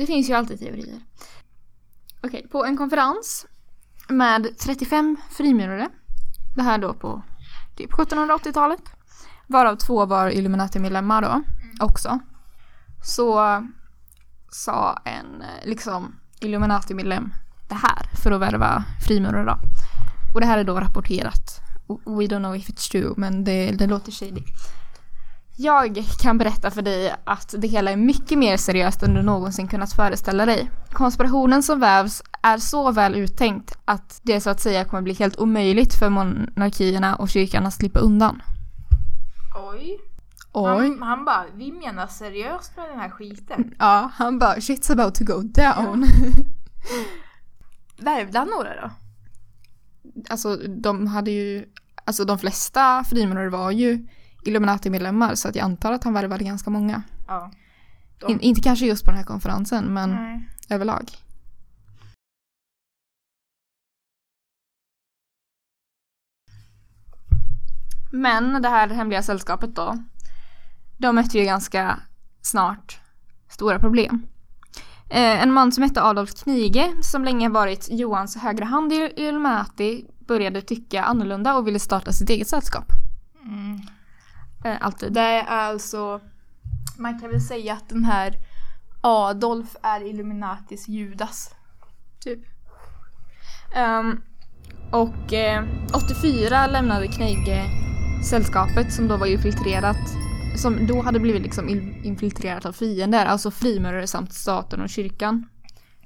Det finns ju alltid teorier. Okej, på en konferens med 35 frimurare, det här då på typ 1780-talet, varav två var Illuminati-medlemmar då också, så sa en eh, liksom Illuminati-medlem det här för att värva frimurare då. Och det här är då rapporterat. We don't know if it's true, men det, det låter shady. Jag kan berätta för dig att det hela är mycket mer seriöst än du någonsin kunnat föreställa dig. Konspirationen som vävs är så väl uttänkt att det så att säga kommer bli helt omöjligt för monarkierna och kyrkan att slippa undan. Oj. Oj. Han, han bara, vi menar seriöst med den här skiten. Ja, han bara shit's about to go down. Värvde han några då? alltså de hade ju, alltså de flesta frimurare var ju Illuminati-medlemmar så att jag antar att han värvade ganska många. Ja. De- In, inte kanske just på den här konferensen men Nej. överlag. Men det här hemliga sällskapet då, de mötte ju ganska snart stora problem. Eh, en man som hette Adolf Knige, som länge varit Johans högra hand i Illuminati, började tycka annorlunda och ville starta sitt eget sällskap. Eh, alltid. Det är alltså, man kan väl säga att den här Adolf är Illuminatis Judas. Typ. Ehm, och eh, 84 lämnade Knige sällskapet som då var infiltrerat som då hade blivit liksom in- infiltrerat av fiender, alltså frimurare samt staten och kyrkan.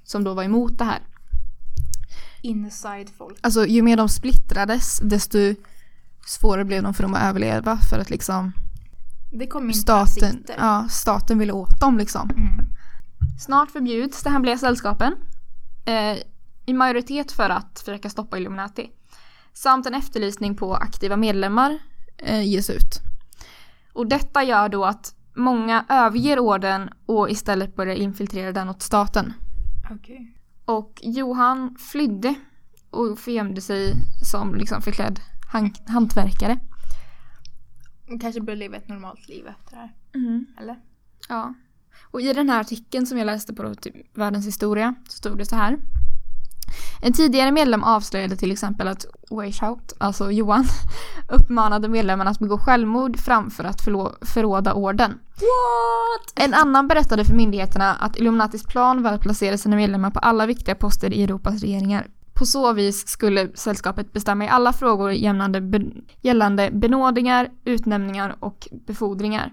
Som då var emot det här. Inside folk. Alltså ju mer de splittrades desto svårare blev de för dem att överleva för att liksom Det staten, ja, staten ville åt dem liksom. Mm. Snart förbjuds de hemliga sällskapen. Eh, I majoritet för att försöka stoppa Illuminati. Samt en efterlysning på aktiva medlemmar eh, ges ut. Och detta gör då att många överger orden och istället börjar infiltrera den åt staten. Okej. Och Johan flydde och förgömde sig som liksom förklädd han- hantverkare. De kanske börjar leva ett normalt liv efter det här. Eller? Ja. Och i den här artikeln som jag läste på då, typ, Världens historia så stod det så här. En tidigare medlem avslöjade till exempel att Weishaupt, alltså Johan, uppmanade medlemmarna att begå självmord framför att förråda orden. What? En annan berättade för myndigheterna att Illuminatis plan var att placera sina medlemmar på alla viktiga poster i Europas regeringar. På så vis skulle sällskapet bestämma i alla frågor gällande, be- gällande benådningar, utnämningar och befordringar.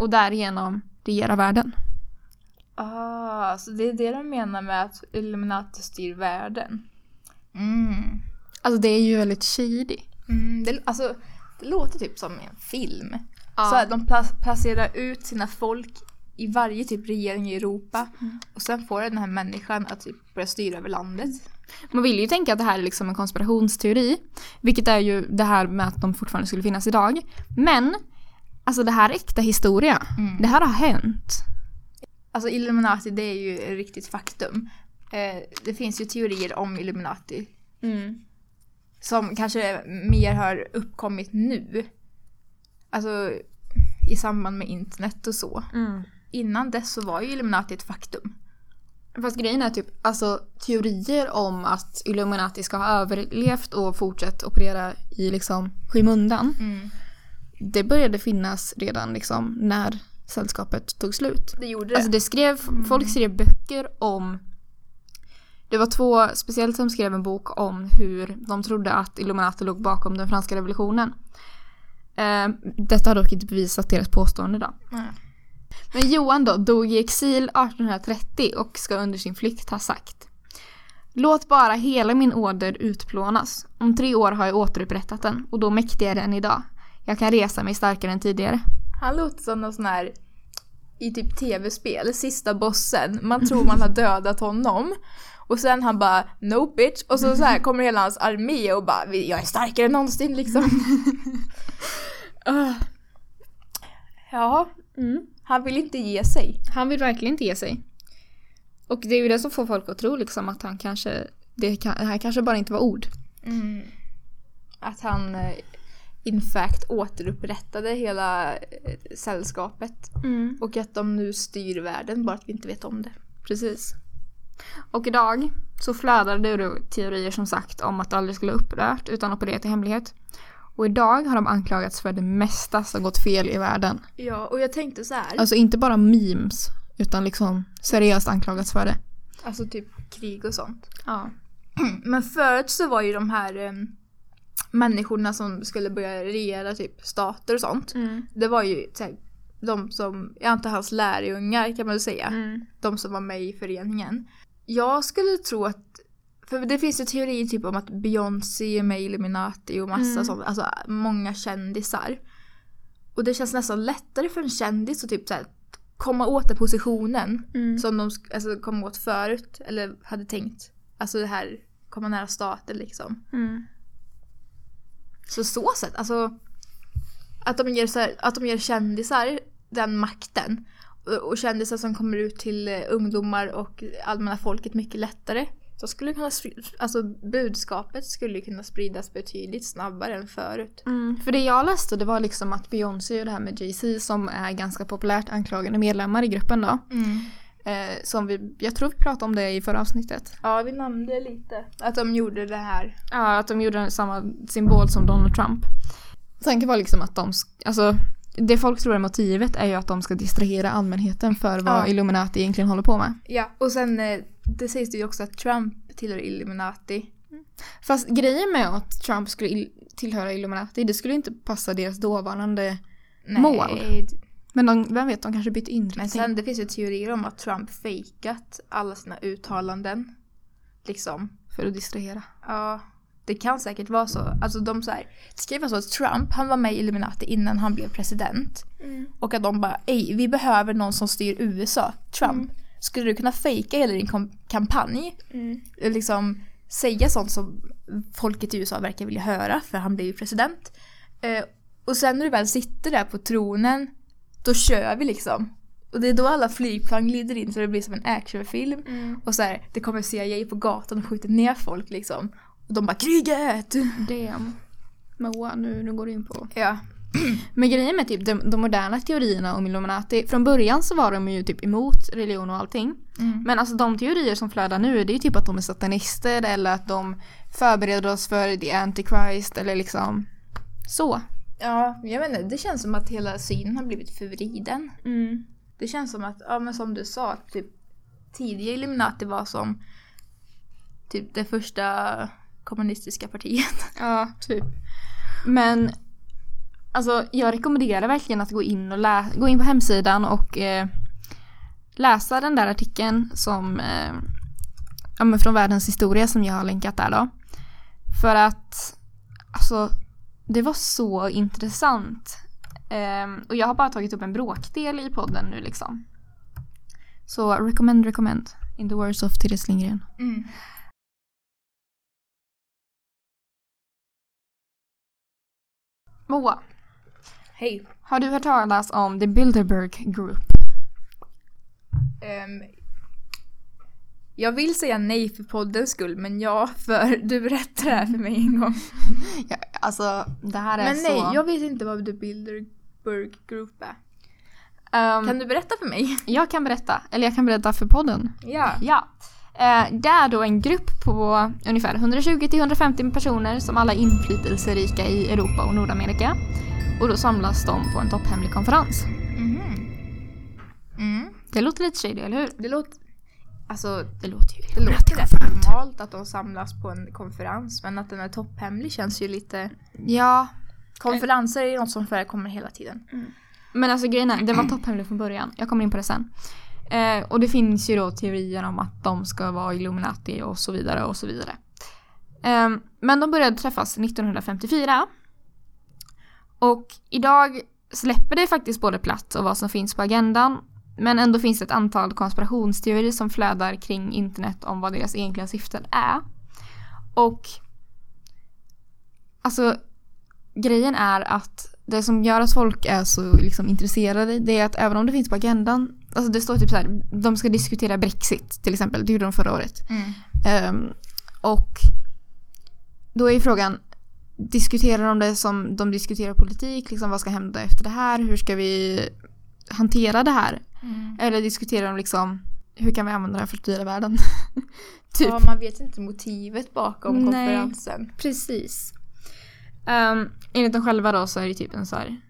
Och därigenom regera världen. Ah, så det är det de menar med att Illuminati styr världen. Mm. Alltså det är ju väldigt shady. Mm, det, alltså, det låter typ som en film. Ja. Så att de pla- placerar ut sina folk i varje typ regering i Europa. Och sen får den här människan att typ börja styra över landet. Man vill ju tänka att det här är liksom en konspirationsteori. Vilket är ju det här med att de fortfarande skulle finnas idag. Men, alltså det här är äkta historia. Det här har hänt. Alltså Illuminati det är ju ett riktigt faktum. Eh, det finns ju teorier om Illuminati som kanske mer har uppkommit nu. Alltså i samband med internet och så. Innan dess så var ju Illuminati ett faktum. Fast grejen är typ, alltså teorier om att Illuminati ska ha överlevt och fortsatt operera i liksom skymundan. Det började finnas redan liksom när sällskapet tog slut. Det gjorde det. Alltså det skrev, folk skrev böcker om det var två speciellt som skrev en bok om hur de trodde att Illuminati låg bakom den franska revolutionen. Eh, detta har dock inte bevisat deras påstående då. Nej. Men Johan då dog i exil 1830 och ska under sin flykt ha sagt Låt bara hela min åder utplånas. Om tre år har jag återupprättat den och då mäktigare än idag. Jag kan resa mig starkare än tidigare. Han låter som någon sån här i typ tv-spel, sista bossen. Man tror man har dödat honom. Och sen han bara no bitch och så, så här kommer hela hans armé och bara "Vi- jag är starkare än någonsin liksom. ja, han vill inte ge sig. Han vill verkligen inte ge sig. Och det är ju det som får folk att tro liksom att han kanske, det, kan, det här kanske bara inte var ord. Att han eh, in fact återupprättade hela eh, sällskapet. Och att de nu styr världen bara att vi inte vet om det. Precis. Och idag så flödar det teorier som sagt om att det aldrig skulle ha upprört utan opererat i hemlighet. Och idag har de anklagats för det mesta som gått fel i världen. Ja, och jag tänkte så här. Alltså inte bara memes utan liksom seriöst anklagats för det. Alltså typ krig och sånt. Ja. Men förut så var ju de här eh, människorna som skulle börja regera typ stater och sånt. Det var ju så här, de som, jag antar hans lärjungar kan man väl säga. De som var med i föreningen. Jag skulle tro att, för det finns ju teorier typ om att Beyoncé är med i Illuminati och massa sånt, alltså många kändisar. Och det känns nästan lättare för en kändis att typ så här, komma åt den positionen som de alltså, kom åt förut, eller hade tänkt. Alltså det här, komma nära staten liksom. Så så sätt, alltså att de ger, så här, att de ger kändisar den makten och, och kändisar som kommer ut till eh, ungdomar och allmänna folket mycket lättare. Så skulle kunna alltså budskapet skulle kunna spridas betydligt snabbare än förut. Mm, för det jag läste det var liksom att Beyoncé och det här med Jay-Z som är ganska populärt anklagade medlemmar i gruppen då. Eh, som vi, jag tror vi pratade om det i förra avsnittet. Ja, vi nämnde lite att de gjorde det här. Ja, att de gjorde samma symbol som Donald Trump. Tanken var liksom att de, alltså det folk tror är motivet är ju att de ska distrahera allmänheten för vad Ja. Illuminati egentligen håller på med. Ja, och sen eh, det sägs ju också att Trump tillhör Illuminati. Fast grejen med att Trump skulle il- tillhöra Illuminati, det skulle inte passa deras dåvarande Nej, Mål. Men de, vem vet, de kanske bytt inriktning. Men sen det finns ju teorier om att Trump fejkat alla sina uttalanden. Liksom. För att distrahera. Ja, det kan säkert vara så. Alltså de så här, det ska ju vara så att Trump, han var med i Illuminati innan han blev president. Och att de bara, ej, vi behöver någon som styr USA. Trump, skulle du kunna fejka hela din kampanj? Liksom säga sånt som folket i USA verkar vilja höra, för han blev ju president. Eh, och sen när du väl sitter där på tronen, då kör vi liksom. Och det är då alla flygplan glider in så det blir som en actionfilm. Och så här, det kommer CIA på gatan och skjuter ner folk liksom. Och de bara kriget! Damn. Moa, nu, nu går du in på. Ja. Men grejen med typ de, de moderna teorierna om Illuminati, från början så var de ju typ emot religion och allting. Mm. Men alltså de teorier som flödar nu, det är ju typ att de är satanister eller att de förbereder oss för the antichrist eller liksom så. Ja, jag vet inte, det känns som att hela synen har blivit förvriden. Mm. Det känns som att, ja men som du sa, typ tidiga Illuminati var som typ det första kommunistiska partiet. Ja, typ. Men alltså jag rekommenderar verkligen att gå in och lä- gå in på hemsidan och eh, läsa den där artikeln som eh, ja, men från världens historia som jag har länkat där då. För att alltså det var så intressant. Ehm, och jag har bara tagit upp en bråkdel i podden nu liksom. Så recommend, recommend. In the words of Therese Lindgren. Mm. Moa, Hej. har du hört talas om The Bilderberg Group? Ehm, jag vill säga nej för poddens skull, men ja, för du berättade det här för mig en gång. Ja, alltså det här är Men så... nej, jag vet inte vad The Bilderberg Group är. Ehm, Kan du berätta för mig? Jag kan berätta, eller jag kan berätta för podden. Ja. Ja. Eh, det är då en grupp på ungefär 120-150 personer som alla är inflytelserika i Europa och Nordamerika. Och då samlas de på en topphemlig konferens. Mhm. Mm. Det låter lite shady, eller hur? Det låter... Alltså, Det låter ju det låter rätt normalt att de samlas på en konferens, men att den är topphemlig känns ju lite... Ja, Konferenser är ju något som förekommer hela tiden. men alltså grejen är, det var topphemligt från början. Jag kommer in på det sen. Eh, och det finns ju då teorier om att de ska vara Illuminati och så vidare och så vidare. Eh, men de började träffas 1954. Och idag släpper det faktiskt både plats och vad som finns på agendan. Men ändå finns det ett antal konspirationsteorier som flödar kring internet om vad deras egentliga syften är. Och alltså grejen är att det som gör att folk är så liksom intresserade det är att även om det finns på agendan, alltså det står typ så här, de ska diskutera Brexit till exempel, det gjorde de förra året. Ehm, och då är frågan, diskuterar de det som de diskuterar politik, liksom vad ska hända efter det här, hur ska vi hantera det här? Eller diskuterar de liksom, hur kan vi använda det här för att styra världen? typ. Ja, man vet inte motivet bakom Nej. konferensen. Precis. Um, enligt dem själva då så är det typ en så här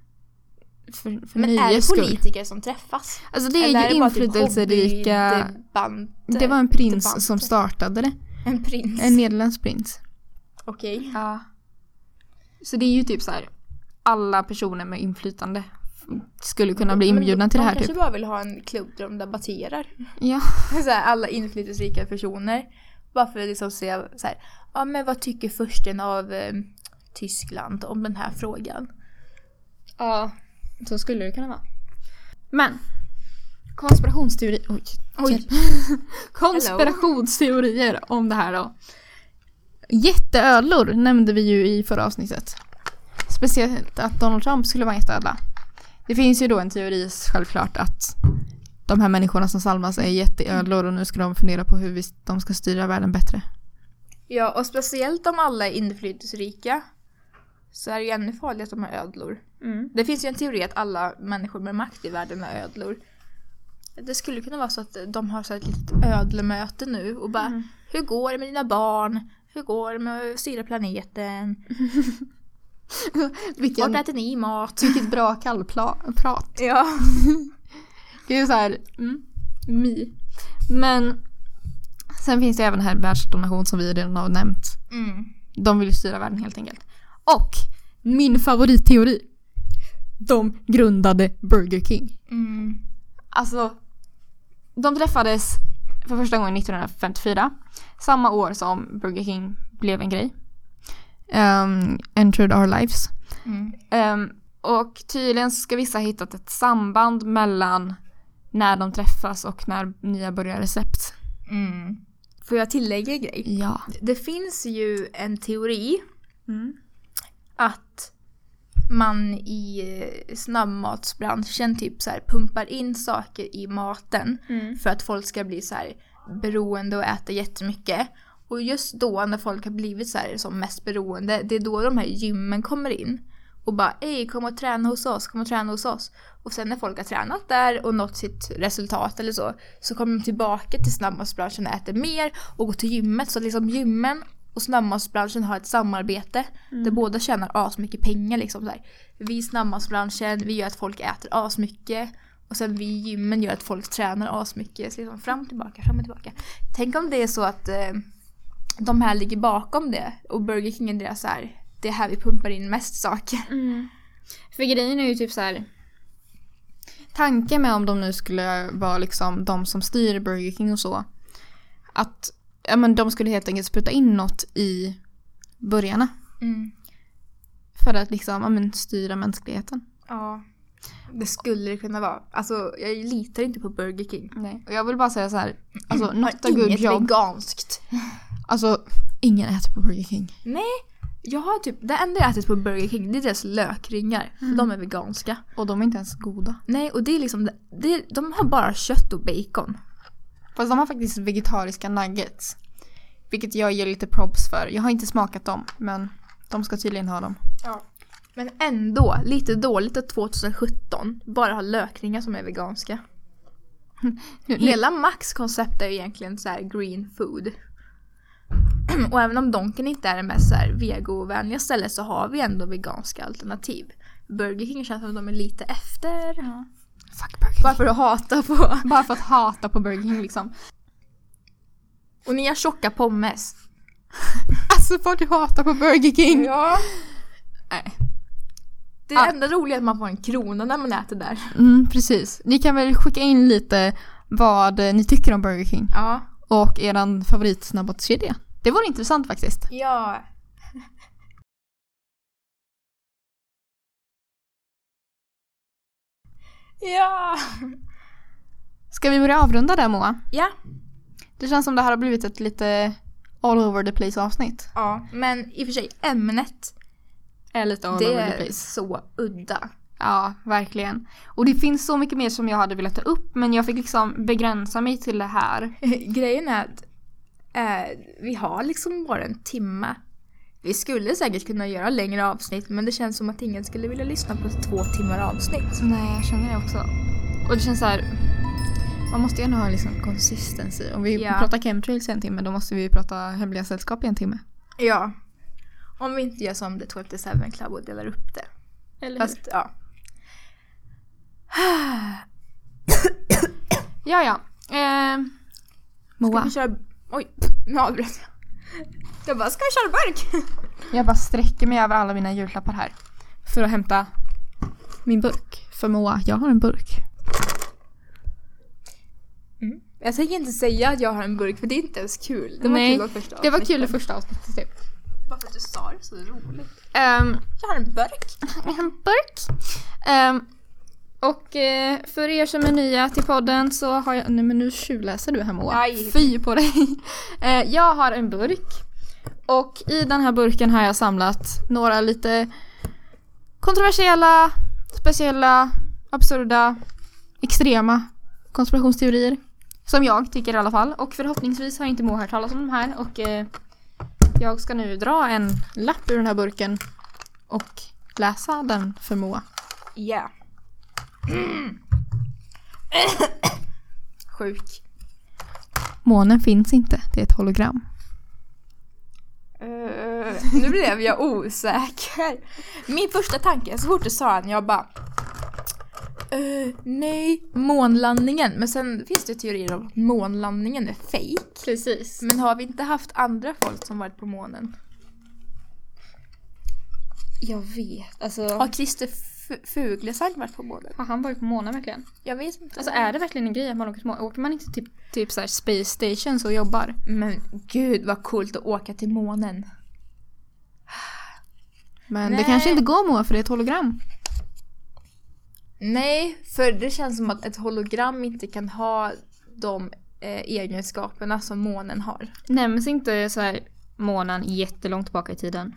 för, för Men är det skull. politiker som träffas? Alltså det är Eller ju typ inflytelserika... hobbydebanter? det var en prins debanter? som startade det. En prins? En nederländsk prins. Okej. Ja. Så det är ju typ så här. Alla personer med inflytande skulle kunna bli inbjudna till det här De kanske typ. bara vill ha en klubb där de debatterar. Ja. så här, alla inflytelserika personer. Bara för att liksom se så här, ja men vad tycker försten av eh, Tyskland om den här frågan? ja. Så skulle det kunna vara. Men. Konspirationsteori... Oj. Oj. Konspirationsteorier om det här då. Jätteödlor nämnde vi ju i förra avsnittet. Speciellt att Donald Trump skulle vara en jätteödla. Det finns ju då en teori självklart att de här människorna som salmas är jätteödlor och nu ska de fundera på hur vi, de ska styra världen bättre. Ja, och speciellt om alla är inflytelserika så är det ju ännu farligare att de är ödlor. Det finns ju en teori att alla människor med makt i världen är ödlor. Det skulle kunna vara så att de har så här ett litet ödlemöte nu och bara Mm. Hur går det med dina barn? Hur går det med styra planeten? Vilken, Vart äter ni mat? vilket bra kallprat. Ja. Det är ju så här, mm, mi. Men sen finns det även här världsdonation som vi redan har nämnt. Mm. De vill styra världen helt enkelt. Och min favoritteori. De grundade Burger King. Mm. Alltså, de träffades för första gången 1954. Samma år som Burger King blev en grej. Um, entered our lives. Mm. Um, och tydligen ska vissa ha hittat ett samband mellan när de träffas och när nya burgare släpps. Mm. Får jag tillägga en grej? Ja. Det finns ju en teori Mm. att man i eh, snabbmatsbranschen typ så pumpar in saker i maten för att folk ska bli så här beroende och äta jättemycket. Och just då när folk har blivit så här som mest beroende, det är då de här gymmen kommer in. Och bara ej kom och träna hos oss, kom och träna hos oss. Och sen när folk har tränat där och nått sitt resultat eller så, så kommer de tillbaka till snabbmatsbranschen och äter mer och går till gymmet. Så liksom gymmen och snabbmatsbranschen har ett samarbete där båda tjänar asmycket pengar. Liksom, så här. Vi snabbmatsbranschen, vi gör att folk äter asmycket. Och sen vi gymmen gör att folk tränar asmycket. Så liksom fram och tillbaka, fram och tillbaka. Tänk om det är så att eh, de här ligger bakom det och Burger King är deras så här, det är här vi pumpar in mest saker. För grejen är ju typ så här. Tanken med om de nu skulle vara liksom de som styr Burger King och så. Att ja, men de skulle helt enkelt spruta in något i burgarna. Mm. För att liksom ja, men, styra mänskligheten. Ja. Det skulle det kunna vara. Alltså jag litar inte på Burger King. Nej. Och jag vill bara säga så här. Alltså not a good inget job. veganskt. Alltså ingen äter på Burger King. Nej, jag har typ, det enda jag ätit på Burger King det är deras lökringar. För de är veganska. Och de är inte ens goda. Nej, och det är liksom, det, de har bara kött och bacon. Fast de har faktiskt vegetariska nuggets. Vilket jag ger lite props för. Jag har inte smakat dem men de ska tydligen ha dem. Ja. Men ändå, lite dåligt att 2017 bara ha lökringar som är veganska. Hela Max koncept är ju egentligen så här green food. Och även om Donken inte är det mest vegovänliga stället så har vi ändå veganska alternativ. Burger King känns som att de är lite efter. Fuck Burger King. Bara för att hata på. Bara för att hata på Burger King liksom. Och ni har tjocka pommes. Alltså vad du hatar på Burger King. Ja. Nej. Det Ah. enda roliga är att man får en krona när man äter där. Mm, precis. Ni kan väl skicka in lite vad eh, ni tycker om Burger King. Ja. Och eran favoritsnabbmatskedja. Det vore intressant faktiskt. Ja. ja. Ska vi börja avrunda där Moa? Ja. Det känns som det här har blivit ett lite all over the place avsnitt. Ja, men i och för sig ämnet, Är lite all det over the är place. så udda. Ja, verkligen. Och det finns så mycket mer som jag hade velat ta upp men jag fick liksom begränsa mig till det här. Grejen är att eh, vi har liksom bara en timme. Vi skulle säkert kunna göra längre avsnitt men det känns som att ingen skulle vilja lyssna på två timmar avsnitt. Nej, jag känner det också. Och det känns så här. Man måste ju ändå ha liksom consistency. Om vi Ja. pratar chemtrails i en timme då måste vi prata hemliga sällskap i en timme. Ja. Om vi inte gör som The 27 Club och delar upp det. Eller Fast ja. Ja, ja. Eh, Ska Moa, vi köra... Oj, nu avbröt jag. Jag bara, ska vi köra burk? jag bara sträcker mig över alla mina julklappar här. För att hämta min burk. För Moa, jag har en burk. Jag tänker inte säga att jag har en burk för det är inte ens kul. Det var Nej, kul i första Det var avsnittet. kul i första avsnittet typ. Bara för att du sa det så roligt. Ehm, Jag har en burk. en burk. Ehm, och eh, för er som är nya till podden så har jag... Nej men nu tjuvläser du här Moa. Aj. Fy på dig. Eh, jag har en burk. Och i den här burken har jag samlat några lite kontroversiella, speciella, absurda, extrema konspirationsteorier. Som jag tycker i alla fall. Och förhoppningsvis har inte Moa hört talas om de här. Och eh, jag ska nu dra en lapp ur den här burken och läsa den för Moa. Ja. Sjuk. Månen finns inte, det är ett hologram. Eh, nu blev jag osäker. Min första tanke, så fort du sa den, jag bara eh, nej, månlandningen. Men sen finns det teorier om att månlandningen är fake. Precis. Men har vi inte haft andra folk som varit på månen? Jag vet. Alltså, Har Christer Fuglesang varit på månen? har han varit på månen verkligen? Jag vet inte. Alltså är det verkligen en grej att man åker till månen? Åker man inte typ, typ så här space stations och jobbar? Men gud vad coolt att åka till månen. Men Nej. det kanske inte går Moa för det är ett hologram. Nej, för det känns som att ett hologram inte kan ha de eh, egenskaperna som månen har. Nämns inte så här månen jättelångt tillbaka i tiden?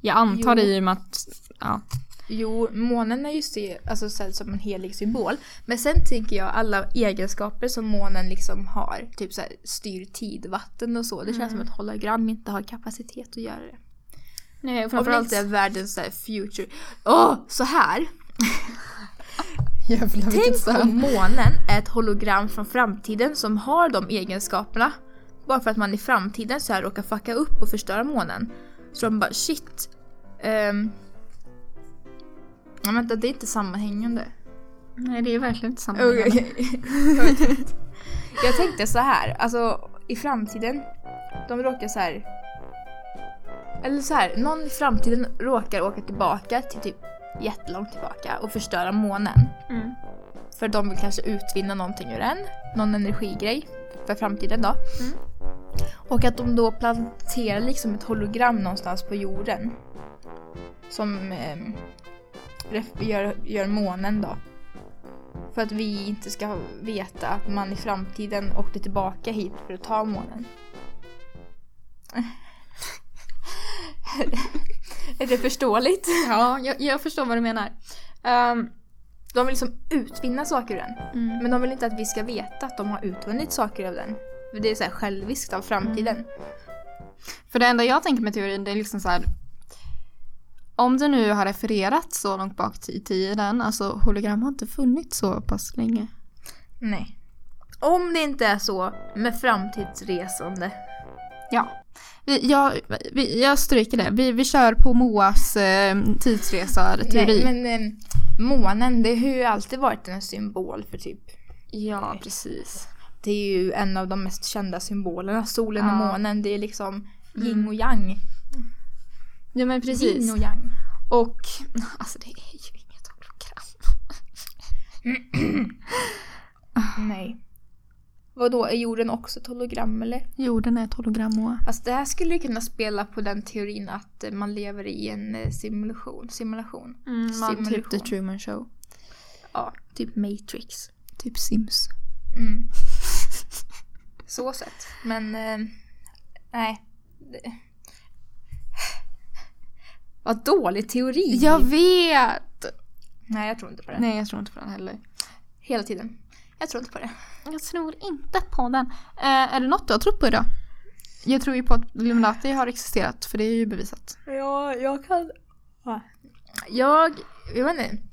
Jag antar Jo. det i och med att, ja. Jo, månen är ju se, alltså, sedd som en helig symbol. Men sen tänker jag alla egenskaper som månen liksom har. Typ så här, styr tid, vatten och så. Det känns som att hologram inte har kapacitet att göra det. Nej, Om det framförallt... inte är världens så här, future. Åh, så här! Jävlar Tänk om månen är ett hologram från framtiden som har de egenskaperna. Bara för att man i framtiden så här råkar fucka upp och förstöra månen. Så de bara shit. Um, ja, vänta, det är inte sammanhängande. Nej, det är verkligen inte samma. Okej, okej. Jag tänkte så här, alltså i framtiden, de råkar så här. Eller så här, någon i framtiden råkar åka tillbaka till typ jättelångt tillbaka och förstöra månen. Mm. För de vill kanske utvinna någonting ur den, någon energigrej för framtiden då. Mm. Och att de då planterar liksom ett hologram någonstans på jorden. Som eh, gör, gör månen då. För att vi inte ska veta att man i framtiden åkte tillbaka hit för att ta månen. Är det förståeligt? Ja, jag, jag förstår vad du menar. Ehm, De vill liksom utvinna saker ur den. mm. Men de vill inte att vi ska veta att de har utvunnit saker av den. Det är så här själviskt av framtiden. För det enda jag tänker med teorin det är liksom så här. Om det nu har refererats så långt bak i tiden, alltså hologram har inte funnits så pass länge. Nej. Om det inte är så med framtidsresande. Ja. Vi, jag, vi, jag stryker det. Vi, vi kör på Moas eh, tidsresar-teori. Nej, men eh, månen, det har ju alltid varit en symbol för typ Ja, precis. Det är ju en av de mest kända symbolerna. Solen och Ja. månen, det är liksom yin och yang. Ja men precis. Yin och yang. Och alltså det är ju inget hologram. Nej. Vadå, är jorden också ett hologram eller? Jorden är ett hologram Moa. Alltså det här skulle ju kunna spela på den teorin att eh, man lever i en eh, simulation. Simulation. Mm, man, typ Simulation. The Truman Show. Ja, typ Matrix. Typ Sims. Mm. Så sett. Men eh, nej. Vad dålig teori. Jag vet! Nej, jag tror inte på det. Nej jag tror inte på den heller. Hela tiden. Jag tror inte på det. Jag tror inte på den. Eh, är det något du har trott på idag? Jag tror ju på att Illuminati har existerat för det är ju bevisat. Ja, jag kan... Jag, jag vet inte.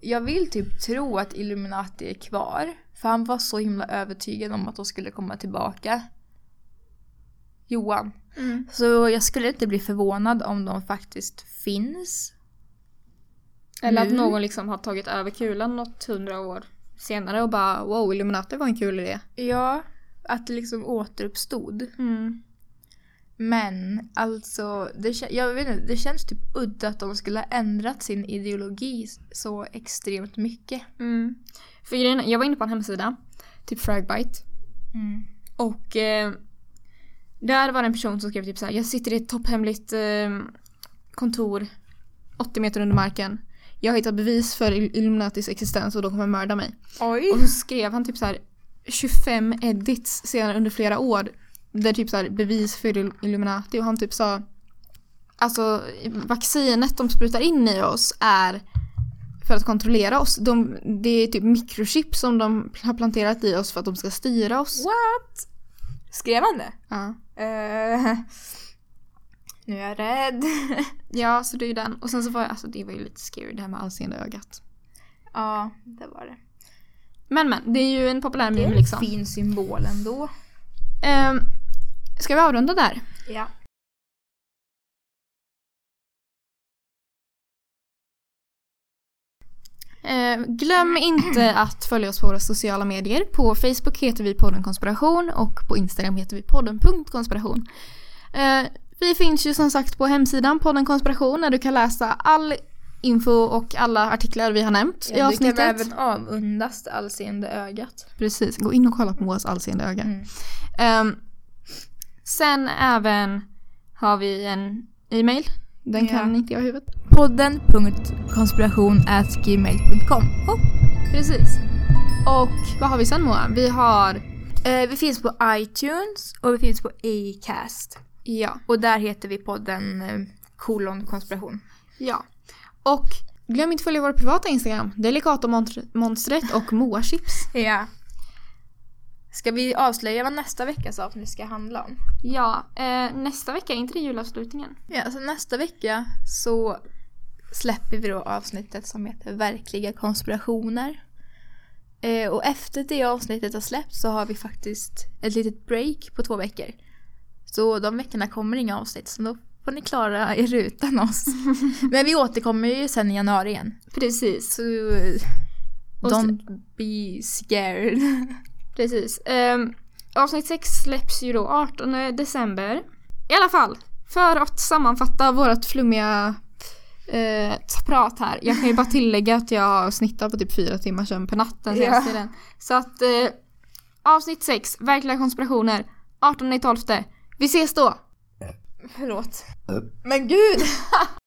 Jag vill typ tro att Illuminati är kvar. För han var så himla övertygad om att de skulle komma tillbaka. Johan. Så jag skulle inte bli förvånad om de faktiskt finns. Eller att Nu? någon liksom har tagit över kulan något hundra år senare och bara wow Illuminati var en kul idé. Ja, att det liksom återuppstod. Mm. Men alltså, det, jag vet inte, det känns typ udda att de skulle ha ändrat sin ideologi så extremt mycket. Mm. För jag var inne på en hemsida, typ Fragbite. Mm. Och eh, där var det en person som skrev typ så här: jag sitter i ett topphemligt eh, kontor 80 meter under marken. Jag har hittat bevis för Il- Illuminatis existens och de kommer mörda mig. Oj! Och så skrev han typ så här 25 edits sedan under flera år. Där typ så här bevis för Il- Illuminati och han typ sa Alltså vaccinet de sprutar in i oss är för att kontrollera oss. De, det är typ mikrochip som de har planterat i oss för att de ska styra oss. What? Skrev han det? Ja. Eh, nu är jag rädd. ja, så det är ju den. Och sen så var jag, alltså det var ju lite scary det här med allseende ögat. ja, det var det. Men men, det är ju en populär Det är meme en liksom. fin symbol ändå. Um, ska vi avrunda där? Ja. Eh, glöm inte att följa oss på våra sociala medier. På Facebook heter vi podden konspiration och på Instagram heter vi podden.konspiration. Eh, vi finns ju som sagt på hemsidan podden konspiration där du kan läsa all info och alla artiklar vi har nämnt i Ja, du kan avsnittet. även avundas det allseende ögat. Precis, gå in och kolla på Moas allseende öga. Mm. Ehm, sen även har vi en e-mail. Den Ja. kan inte jag i huvudet. Podden.konspiration.gmail.com oh. Precis. Och vad har vi sen Moa? Vi har, eh, Vi finns på iTunes och vi finns på Acast. Ja, Och där heter vi podden eh, kolon konspiration. ja. Och glöm inte att följa vår privata Instagram. Delicatomonstret och Moa Chips. Ja. Ska vi avslöja vad nästa veckas avsnitt ska handla om? Ja, eh, nästa vecka, är inte det julavslutningen? Ja, så nästa vecka så släpper vi då avsnittet som heter Verkliga konspirationer. Eh, och efter det avsnittet har släppts så har vi faktiskt ett litet break på två veckor. Så de veckorna kommer inga avsnitt så då får ni klara er utan oss. Men vi återkommer ju sen i januari igen. Precis. Så don't be scared. Precis. Ehm, avsnitt 6 släpps ju då 18 december. I alla fall, för att sammanfatta vårt flummiga eh, prat här. Jag kan ju bara tillägga att jag har snittat på typ fyra timmar sömn per natt den senaste tiden. Så att eh, avsnitt 6, verkliga konspirationer, 18 12. Vi ses då! Förlåt. Men gud!